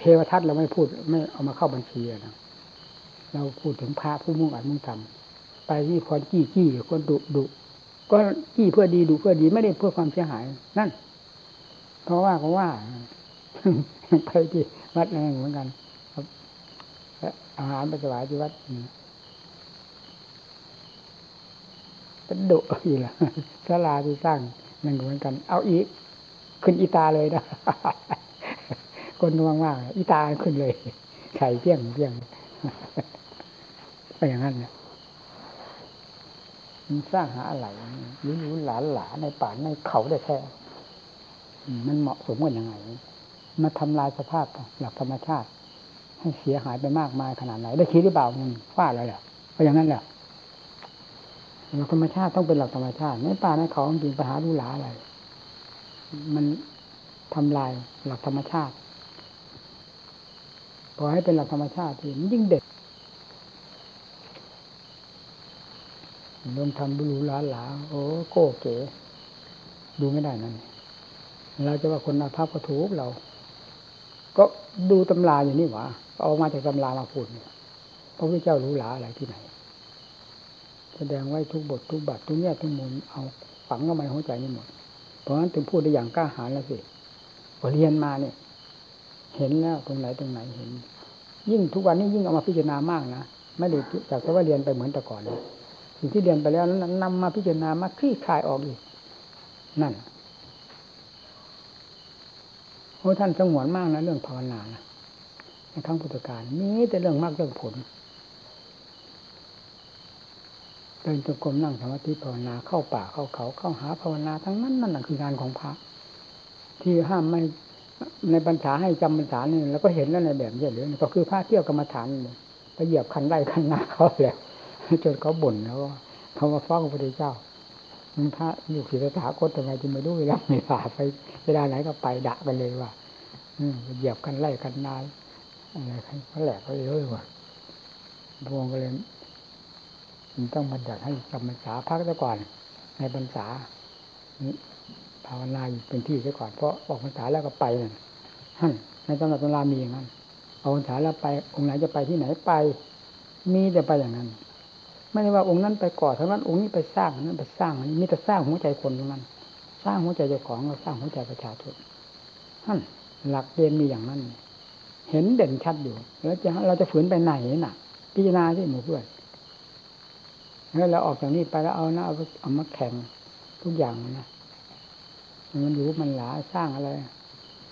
เทวทัตเราไม่พูดไม่เอามาเข้าบัญชีนะเราพูดถึงพระผู้มุ่งอัดมุ่งทำไปที่คนจี้จี้คนดุดุก็จี้เพื่อดีดูเพื่อดีไม่ได้เพื่อความเสียหาย นั่น เพราะว่าเขาว่า ไปที่วัดนั่นเหมือนกันครับอาหารไปถวายที่วัดเป็นดุอีกละศาลาที่สร้างนั่นเหมือนกัน เอาอีก ขึ้นอีตาเลยนะคนว่างๆอีตาขึ้นเลยไข่เพี้ยงเพี้ยงไปอย่างนั้นเนี่ยมันสร้างหาอะไรยุ่ยหลาหลาในป่าในเขาได้แท้มันเหมาะสมกันยังไง มาทำลายสภาพหลักธรรมชาติ ให้เสียหายไปมากมายขนาดไหน ได้คิดหรือเปล่ามันฟาดอะไรแหละก็อย่างนั้นแหละหลักธรรมชาติต้องเป็นหลักธรรมชาติในป่าในเขาจริงไปหาดูหลาอะไร มันทำลายหลักธรรมชาติพอให้เป็นหลักธรรมชาติที่มันยิ่งเด็ดเริ่มทำบุรุษหลาหลาโอ้โก้เก๋ ดูไม่ได้นั่นเราจะว่าคนนาภาพก็ถูกเรา ก็ดูตำราอย่างนี้หว่าเอามาจากตำรามาพูดเนี่ยพระพุทธเจ้ารู้หลาอะไรที่ไหน แสดงไว้ทุกบททุกบัตรทุกแง่ทุกมุมเอาฝังเข้ามาในหัวใจนี่หมด เพราะฉะนั้นถึงพูดได้อย่างกล้าหาญแล้วสิพอเรียนมาเนี่ย เห็นแล้วตรงไหนตรงไหนเห็น ยิ่งทุกวันนี้ยิ่งเอามาพิจารณามากนะไม่ได้จากแต่ว่าเรียนไปเหมือนแต่ก่อนนะสิ่งที่เรียนไปแล้วนั้นนำมาพิจารณามาคลี่คลายออกอีกนั่น โอ้ท่านสงวนมากนะเรื่องภาวนานะในครั้งพุทธกาลมีแต่เรื่องมากเรื่องผลเดินจงกรมนั่งสมาธิภาวนาเข้าป่าเข้าเขาเข้าหาภาวนาทั้งนั้นนั่นคืองานของพระที่ห้ามไม่ในบรรษาให้จำบรรษาเนี่ยแล้วก็เห็นแล้วในแบบเยอะเลยก็คือพระเที่ยวกรรมฐานไปเหยียบคันไร่คันนาเขาแล้วจนเขาบ่นแล้วเขามาฟ้องพระพุทธเจ้า มันพระอยู่ศิลถาคตทำไมจึงไม่รู้เวลาไม่ผ่าไป เวลาไหนก็ไปด่ากันเลยว่าเหยียบคันไร่คันนายอะไรเขาแหลกเขาเลยว่าพวงก็เลยมันต้องบัญญัติให้จำพรรษาพักซะก่อน ในพรรษาภาวนาอยู่เป็นที่ซะก่อน เพราะออกพรรษาแล้วก็ไปนั่นในตำราตำรามีอย่างนั้นออกพรรษาแล้วไป องค์ไหนจะไปที่ไหนไป มีแต่ไปอย่างนั้น ไม่ได้ว่าองค์นั้นไปก่อเทั้งนั้นองค์นี้ไปสร้างนั้นไปสร้างนี้มีแต่สร้างหัวใจคนทั้งนั้นสร้างหัวใจเจ้าของเราสร้างหัวใจประชาชนท่านหลักเกณฑ์มีอย่างนั้น เห็นเด่นชัดอยู่แล้วจะเราจะฝืนไปไหนน่ะ พิจารณาที่หมู่เพื่อนแล้วเราออกจากนี้ไปแล้วเอานะเอาเอามาแข่งทุกอย่างนะมันรู้มันหลาสร้างอะไร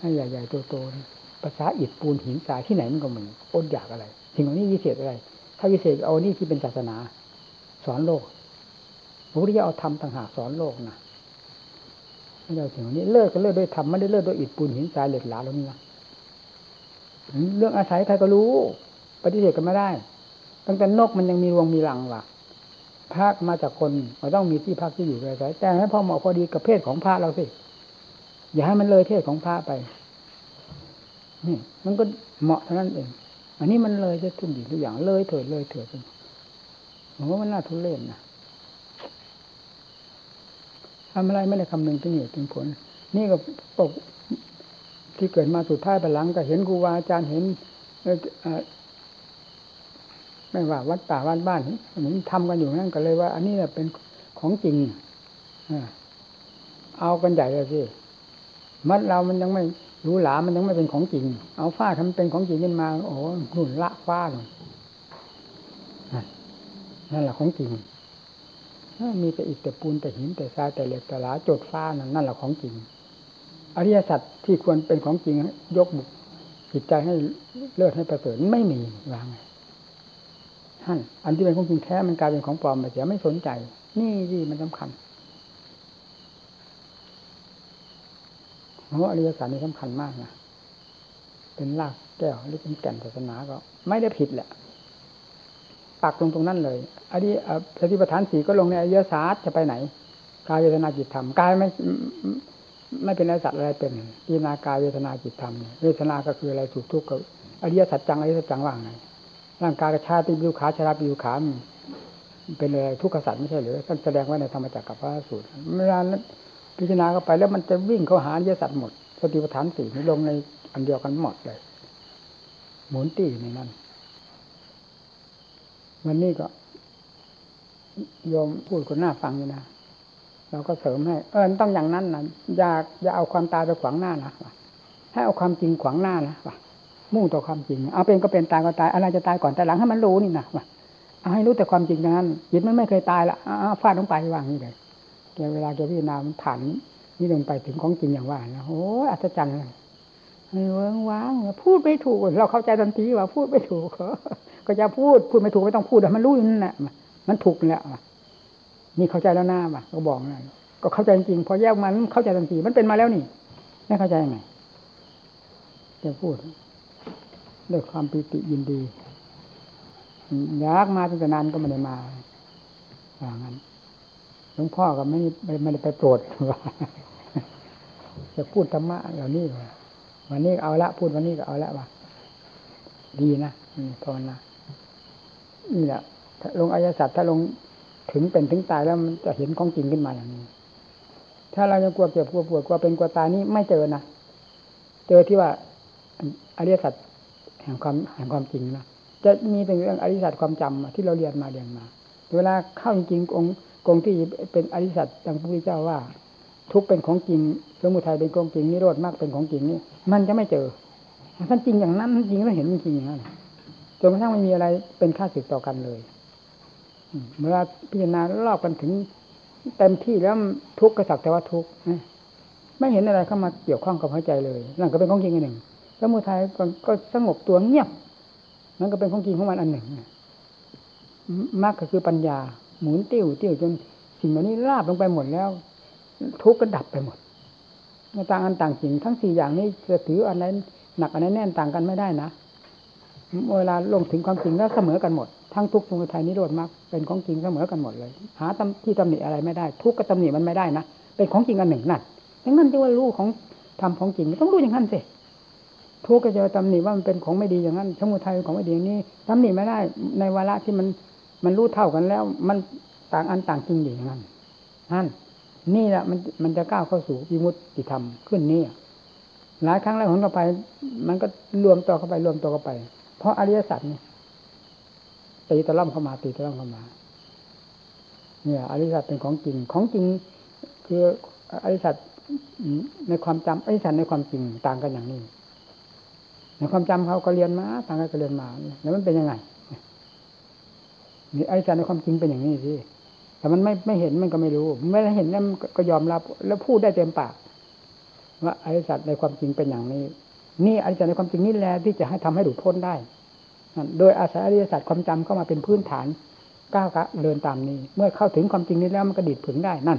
ให้ใหญ่ๆโตๆภาษาอิฐปูนหินทรายที่ไหนมันก็เหมือนอดอยากอะไรสิ่งเหล่านี้วิเศษอะไร ถ้าวิเศษเอานี่ที่เป็นศาสนา สอนโลกพระพุทธเจ้าเอาธรรมต่างหากสอนโลกนะไม่ได้สิ่งนี้เลิกก็เลิกด้วยธรรมไม่ได้เลิกด้วยอิฐปูนหินทรายเหล็กหลาแล้วนี่นะเรื่องอาศัยใครก็รู้ ปฏิเสธกันไม่ได้ ตั้งแต่นกมันยังมีรวงมีรังว่ะพักมาจากคนเราต้องมีที่พักที่อยู่อาศัยแต่ให้พอเหมาะพอดีกับเพศของพระเราสิอย่าให้มันเลยเพศของพระไปนี่มันก็เหมาะเท่านั้นเอง อันนี้มันเลยจะทุกสิ่งทุกอย่างเลยเถิดเลยเถิดโอ้มันน่าทุเรศนะทำอะไรไม่ได้คำนึงถึงเหตุถึงผล นี่ก็ปกที่เกิดมาสุดท้ายไปหลังก็เห็นครูบาอาจารย์เห็นไม่ว่าวัดป่าวัดบ้านเห็นทำกันอยู่นั่นก็เลยว่า อันนี้เป็นของจริงเอากันใหญ่เลยสิมัดเรามันยังไม่รู้หลามันยังไม่เป็นของจริง เอาฟ้าทำเป็นของจริงขึ้นมา โอ้หนุนละฟ้าเลย นั่นแหละของจริงมีแต่อิฐแต่ปูนแต่หินแต่ทรายแต่เหล็กแต่ลาจดฟ้านั่นนั่นแหละของจริง อริยสัจที่ควรเป็นของจริงยกบุกจิตใจให้เลิศให้ประเสริฐไม่มีวางไงท่านอันที่เป็นของจริงแท้มันกลายเป็นของปลอมไปเสียไม่สนใจ นี่ที่มันสำคัญเพราะอริยสัจนี่สำคัญมากนะเป็นรากแก้วหรือเป็นแก่นศาสนาก็ ไม่ได้ผิดแหละ ปักลงตรงนั้นเลยอันนี้สติปัฏฐานสี่ก็ลงในอริยศาสตร์จะไปไหน กายเวทนาจิตธรรมกายไม่ไม่เป็นอริยสัจอะไรเป็นพิจารณากายเวทนาจิตธรรมเวทนาก็คืออะไรสุขทุกข์กับอริยสัจจังอริยสัจจังว่างไงร่างกายกระชาติบิวขาชราบิวขาเป็นอะไรทุกขสัจไม่ใช่หรือท่านแสดงไว้ในธรรมจักรกับพระสูตรเวลาพิจารณาเข้าไปแล้วมันจะวิ่งเข้าหาอริยสัจหมดสติปัฏฐานสี่นี้ลงในอันเดียวกันหมดเลย หมุนตีในนั้น วันนี้ก็โยมพูดคนหน้าฟังอยู่นะเราก็เสริมให้ เออต้องอย่างนั้นนะอย่าอย่าเอาความตายไปขวางหน้านะให้เอาความจริงขวางหน้านะมุ่งต่อความจริง เอาเป็นก็เป็นตายก็ตายอะไรจะตายก่อนแต่หลังให้มันรู้นี่นะว่าเอาให้รู้แต่ความจริงอย่างนั้นจิตมันไม่เคยตายละฟาดลงไปว่างนี่เลยแกเวลาแกพิจารณามันผ่านนี่ลงไปถึงของจริงอย่างว่านะโอ้อัศจรรย์เลยเวิ้งว้างพูดไม่ถูกเราเข้าใจทันทีว่าพูดไม่ถูก ก็จะพูดพูดไม่ถูกไม่ต้องพูดมันรู้อยู่นั่นแหละมันถูกแล้วนี่เข้าใจแล้วหน้าป่ะก็บอกนั่นก็เข้าใจจริงพอแยกมันเข้าใจทันทีมันเป็นมาแล้วนี่ไม่เข้าใจไงจะพูดด้วยความปิติยินดีอยากมาตั้งแต่นานก็ไม่ได้มาอย่างนั้นหลวงพ่อก็ไม่ไม่ได้ไปโปรดว่าจะพูดธรรมะเหล่านี้วันนี้เอาละพูดวันนี้ก็เอาละว่าดีนะภาวนา นี่แหละลงอายสัตว์ถ้าลงถึงเป็นถึงตายแล้วมันจะเห็นของจริงขึ้นมาอย่างนี้ ถ้าเรายังกลัวเจ็บกลัวปวดกลัวเป็นกลัวตายนี่ไม่เจอนะเจอที่ว่าอริยสัจแห่งความแห่งความจริงนะจะมีเป็นเรื่องอริยสัจความจำที่เราเรียนมาเรียนมา เวลาเข้าจริงองค์กงที่เป็นอริยสัจดังพระพุทธเจ้าว่า ทุกเป็นของจริงสมุทัยเป็นของจริงนิโรธมากเป็นของจริงนี่มันจะไม่เจอท่านจริงอย่างนั้นจริงแล้วเห็นจริงอย่างนั้น จนกระทั่งไม่มีอะไรเป็นค่าสึกต่อกันเลยเมื่อพิจารณารอบกันถึงเต็มที่แล้วทุกข์ก็สักแต่ว่าทุกข์ไม่เห็นอะไรเข้ามาเกี่ยวข้องกับหัวใจเลยนั่นก็เป็นของจริงอันหนึ่งสมุทัยก็สงบตัวเงียบนั่นก็เป็นของจริงของมันอันหนึ่งมากก็คือปัญญา หมุนติ้วติ้วจนสิ่งเหล่านี้ราบลงไปหมดแล้ว ทุกข์ก็ดับไปหมดต่างอันต่างสิ่งทั้งสี่อย่างนี้จะถืออันไหนหนักอันไหนแน่นต่างกันไม่ได้นะ เวลาลงถึงความจริงแล้วเสมอกันหมด ทั้งทุกสมุทัยนิโรธมรรคเป็นของจริงเสมอกันหมดเลย หาที่ตำหนิอะไรไม่ได้ ทุกก็ตำหนิมันไม่ได้นะเป็นของจริงอันหนึ่งนั่นอย่างนั้นที่ว่ารู้ของทำของจริงต้องรู้อย่างนั้นสิทุกก็จะตำหนิว่ามันเป็นของไม่ดีอย่างนั้น สมุทัยของไม่ดีอย่างนี้ตำหนิไม่ได้ในวาระที่มันมันรู้เท่ากันแล้ว มันต่างอันต่างจริงอย่างนั้นนั่นนี่แหละมันมันจะก้าวเข้าสู่วิมุตติธรรมขึ้นนี่หลายครั้งแล้วผลเข้าไป มันก็รวมตัวเข้าไปรวมตัวเข้าไป เพราะอริยสัจนี่ตีตะล่อมเข้ามาตีตะล่อมเข้ามา เนี่ยอริยสัจเป็นของจริงของจริง คืออริยสัจในความจำอริยสัจในความจริงต่างกันอย่างนี้ในความจำเขาก็เรียนมาต่างกันก็เรียนมา แล้วมันเป็นยังไงนี่อริยสัจในความจริงเป็นอย่างนี้สิแต่มันไม่ไม่เห็นมันก็ไม่รู้ไม่ได้เห็นแล้วก็ยอมรับ แล้วพูดได้เต็มปากว่าอริยสัจในความจริงเป็นอย่างนี้ นี่อริยสัจในความจริงนี่แหละที่จะให้ทำให้หลุดพ้นได้ โดยอาศัยอริยสัจความจำเข้ามาเป็นพื้นฐานก้าวเดินตามนี้ เมื่อเข้าถึงความจริงนี้แล้วมันก็ดิดผึงได้นั่น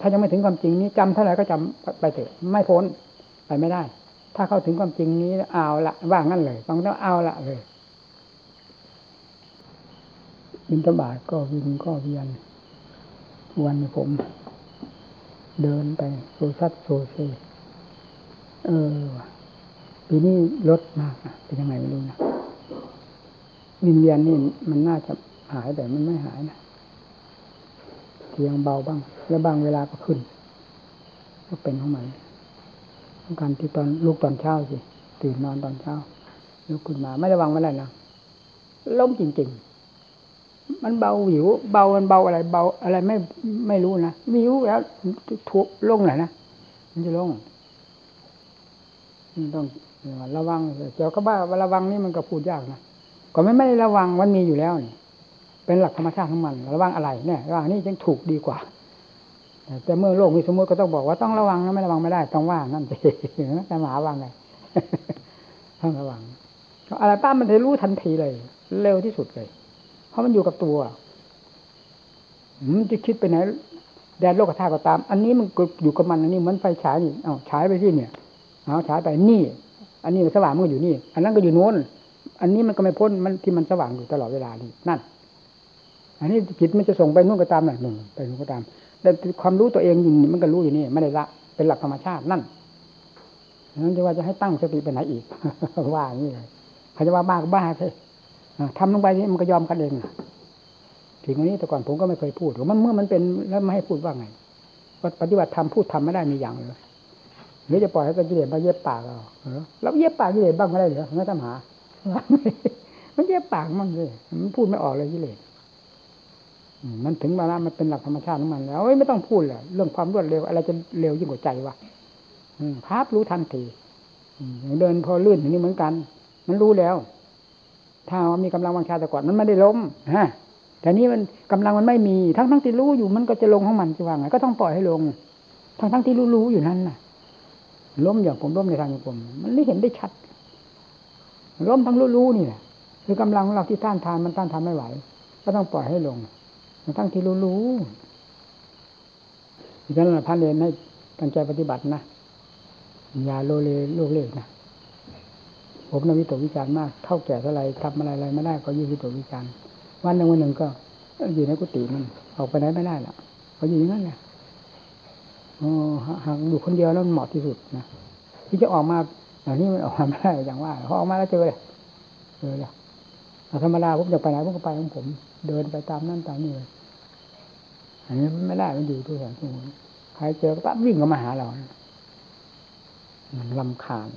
ถ้ายังไม่ถึงความจริงนี้จำเท่าไหร่ก็จำไปเถอะไม่พ้นไปไม่ได้ ถ้าเข้าถึงความจริงนี้เอาละว่างั้นเลยต้องต้องเอาละเลยบินตบาทก็วินก็เวียน วันผม เดินไปโซซัดโซเซเออ ปีนี้ลดมากเป็นยังไงไม่รู้นะวิญญาณนี่มันน่าจะหายแต่มันไม่หายนะเทียงเบาบ้าง แล้วบางเวลาก็ขึ้น ก็เป็นของมันต้องการที่ตอนลูกตอนเช้าสิตื่นนอนตอนเช้าลุกขึ้นมา ไม่ระวังไม่ได้นะล้มจริง ๆ มันเบาหิว เบามันเบาอะไร เบาอะไรไม่ไม่รู้นะมีรู้แล้วทุกลงไหนนะมันจะลง ต้องระวังเกี่ยวกับว่าระวังนี่มันก็พูดยากนะก็ไม่ไม่ระวังมันมีอยู่แล้วนี่ เป็นหลักธรรมชาติของมัน ระวังอะไรเนี่ยระวังนี่ยังถูกดีกว่า แต่เมื่อโลกมีสมมติก็ต้องบอกว่าต้องระวังนะไม่ระวังไม่ได้ต้องว่านั่นเองแต่หมาว่าไงต้องระวังอะไรป้ามันจะรู้ทันทีเลย เร็วที่สุดเลย เพราะมันอยู่กับตัวมันจะคิดไปไหนแดนโลกธาตุก็ตาม อันนี้มันอยู่กับมันอันนี้เหมือนไฟฉายนี่เอาฉายไปที่เนี่ย เอาฉายไปนี่ อันนี้สว่างมันก็อยู่นี่ อันนั้นก็อยู่โน้น อันนี้มันก็ไม่พ้นมันที่มันสว่างอยู่ตลอดเวลานี่นั่น อันนี้จิตมันจะส่งไปนู่นก็ตามหนึ่งไปนู่นก็ตามแต่ความรู้ตัวเองอยู่มันก็รู้อยู่นี่ไม่ได้ละ เป็นหลักธรรมชาตินั่นนั้นจะว่าจะให้ตั้งสติไปไหนอีกว่าอย่างนี้เลยเขาจะว่าบ้าก็บ้าใช่ทำลงไปนี่มันก็ยอมกันเองถึงวันนี้แต่ก่อนผมก็ไม่เคยพูดมันเมื่อมันเป็นแล้วไม่ให้พูดว่าไงปฏิบัติธรรมพูดทำไม่ได้มีอย่างเลย หรือจะปล่อยให้กิเลสมาเย็บปากเราแล้วเย็บปากกิเลสบ้างไม่ได้เหรอไม่ต้องหามันเย็บปากมันเลยมันพูดไม่ออกเลยกิเลสมันถึงเวลามันเป็นหลักธรรมชาติของมันแล้วไม่ต้องพูดเลยเรื่องความรวดเร็วอะไรจะเร็วยิ่งกว่าใจวะภาพรู้ทันทีเดินพอลื่นอย่างนี้เหมือนกัน มันรู้แล้ว ถ้าว่ามีกำลังวังชาแต่ก่อนมันไม่ได้ล้มฮะแต่นี้มันกำลังมันไม่มี ทั้งทั้งที่รู้อยู่มันก็จะลงของมันจะว่าไงก็ต้องปล่อยให้ลง ทั้งทั้งที่รู้รู้อยู่นั้นน่ะ ล้มอย่างผมล้มในทางของผม มันไม่เห็นได้ชัด ล้มทั้งรู้รู้นี่แหละคือกำลังของเราที่ต้านทานมันต้านทานไม่ไหว ก็ต้องปล่อยให้ลงทั้งที่รู้รู้ดังนั้นพระเรนให้ตั้งใจปฏิบัตินะอย่าโลเลโลกเลกนะผมนวิตกวิจารณ์มากเท่าแก่เท่าไรทำอะไรอะไรไม่ได้ก็ยิ่งวิตกวิจารณ์วันหนึ่งวันหนึ่งก็อยู่ในกุฏิมันออกไปไหนไม่ได้ละก็อยู่อย่างนั้นแหละ หากอยู่คนเดียวแล้วมันเหมาะที่สุดนะที่จะออกมาอย่างนี้มันออกมาไม่ได้อย่างว่าพอออกมาแล้วเจอเลยเจอเลยธรรมดาผมจะไปไหนผมก็ไปของผม เดินไปตามนั่นตามนี่เลยอันนี้ไม่ได้มันอยู่ด้วยกันทุกคนใครเจอก็ปั๊บวิ่งเข้ามาหาเรามันลำคาญ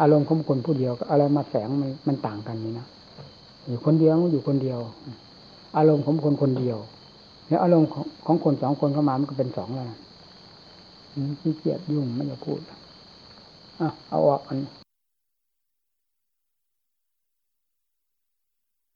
อารมณ์ของคนผู้เดียวกับอะไรมาแฝงมันมันต่างกันนี่นะอยู่คนเดียวอยู่คนเดียว อารมณ์ของคนคนเดียว แล้วอารมณ์ของของคนสองคนเข้ามามันก็เป็นสองแล้ว ขี้เกียจยุ่งไม่อยากพูดอะเอาออกอัน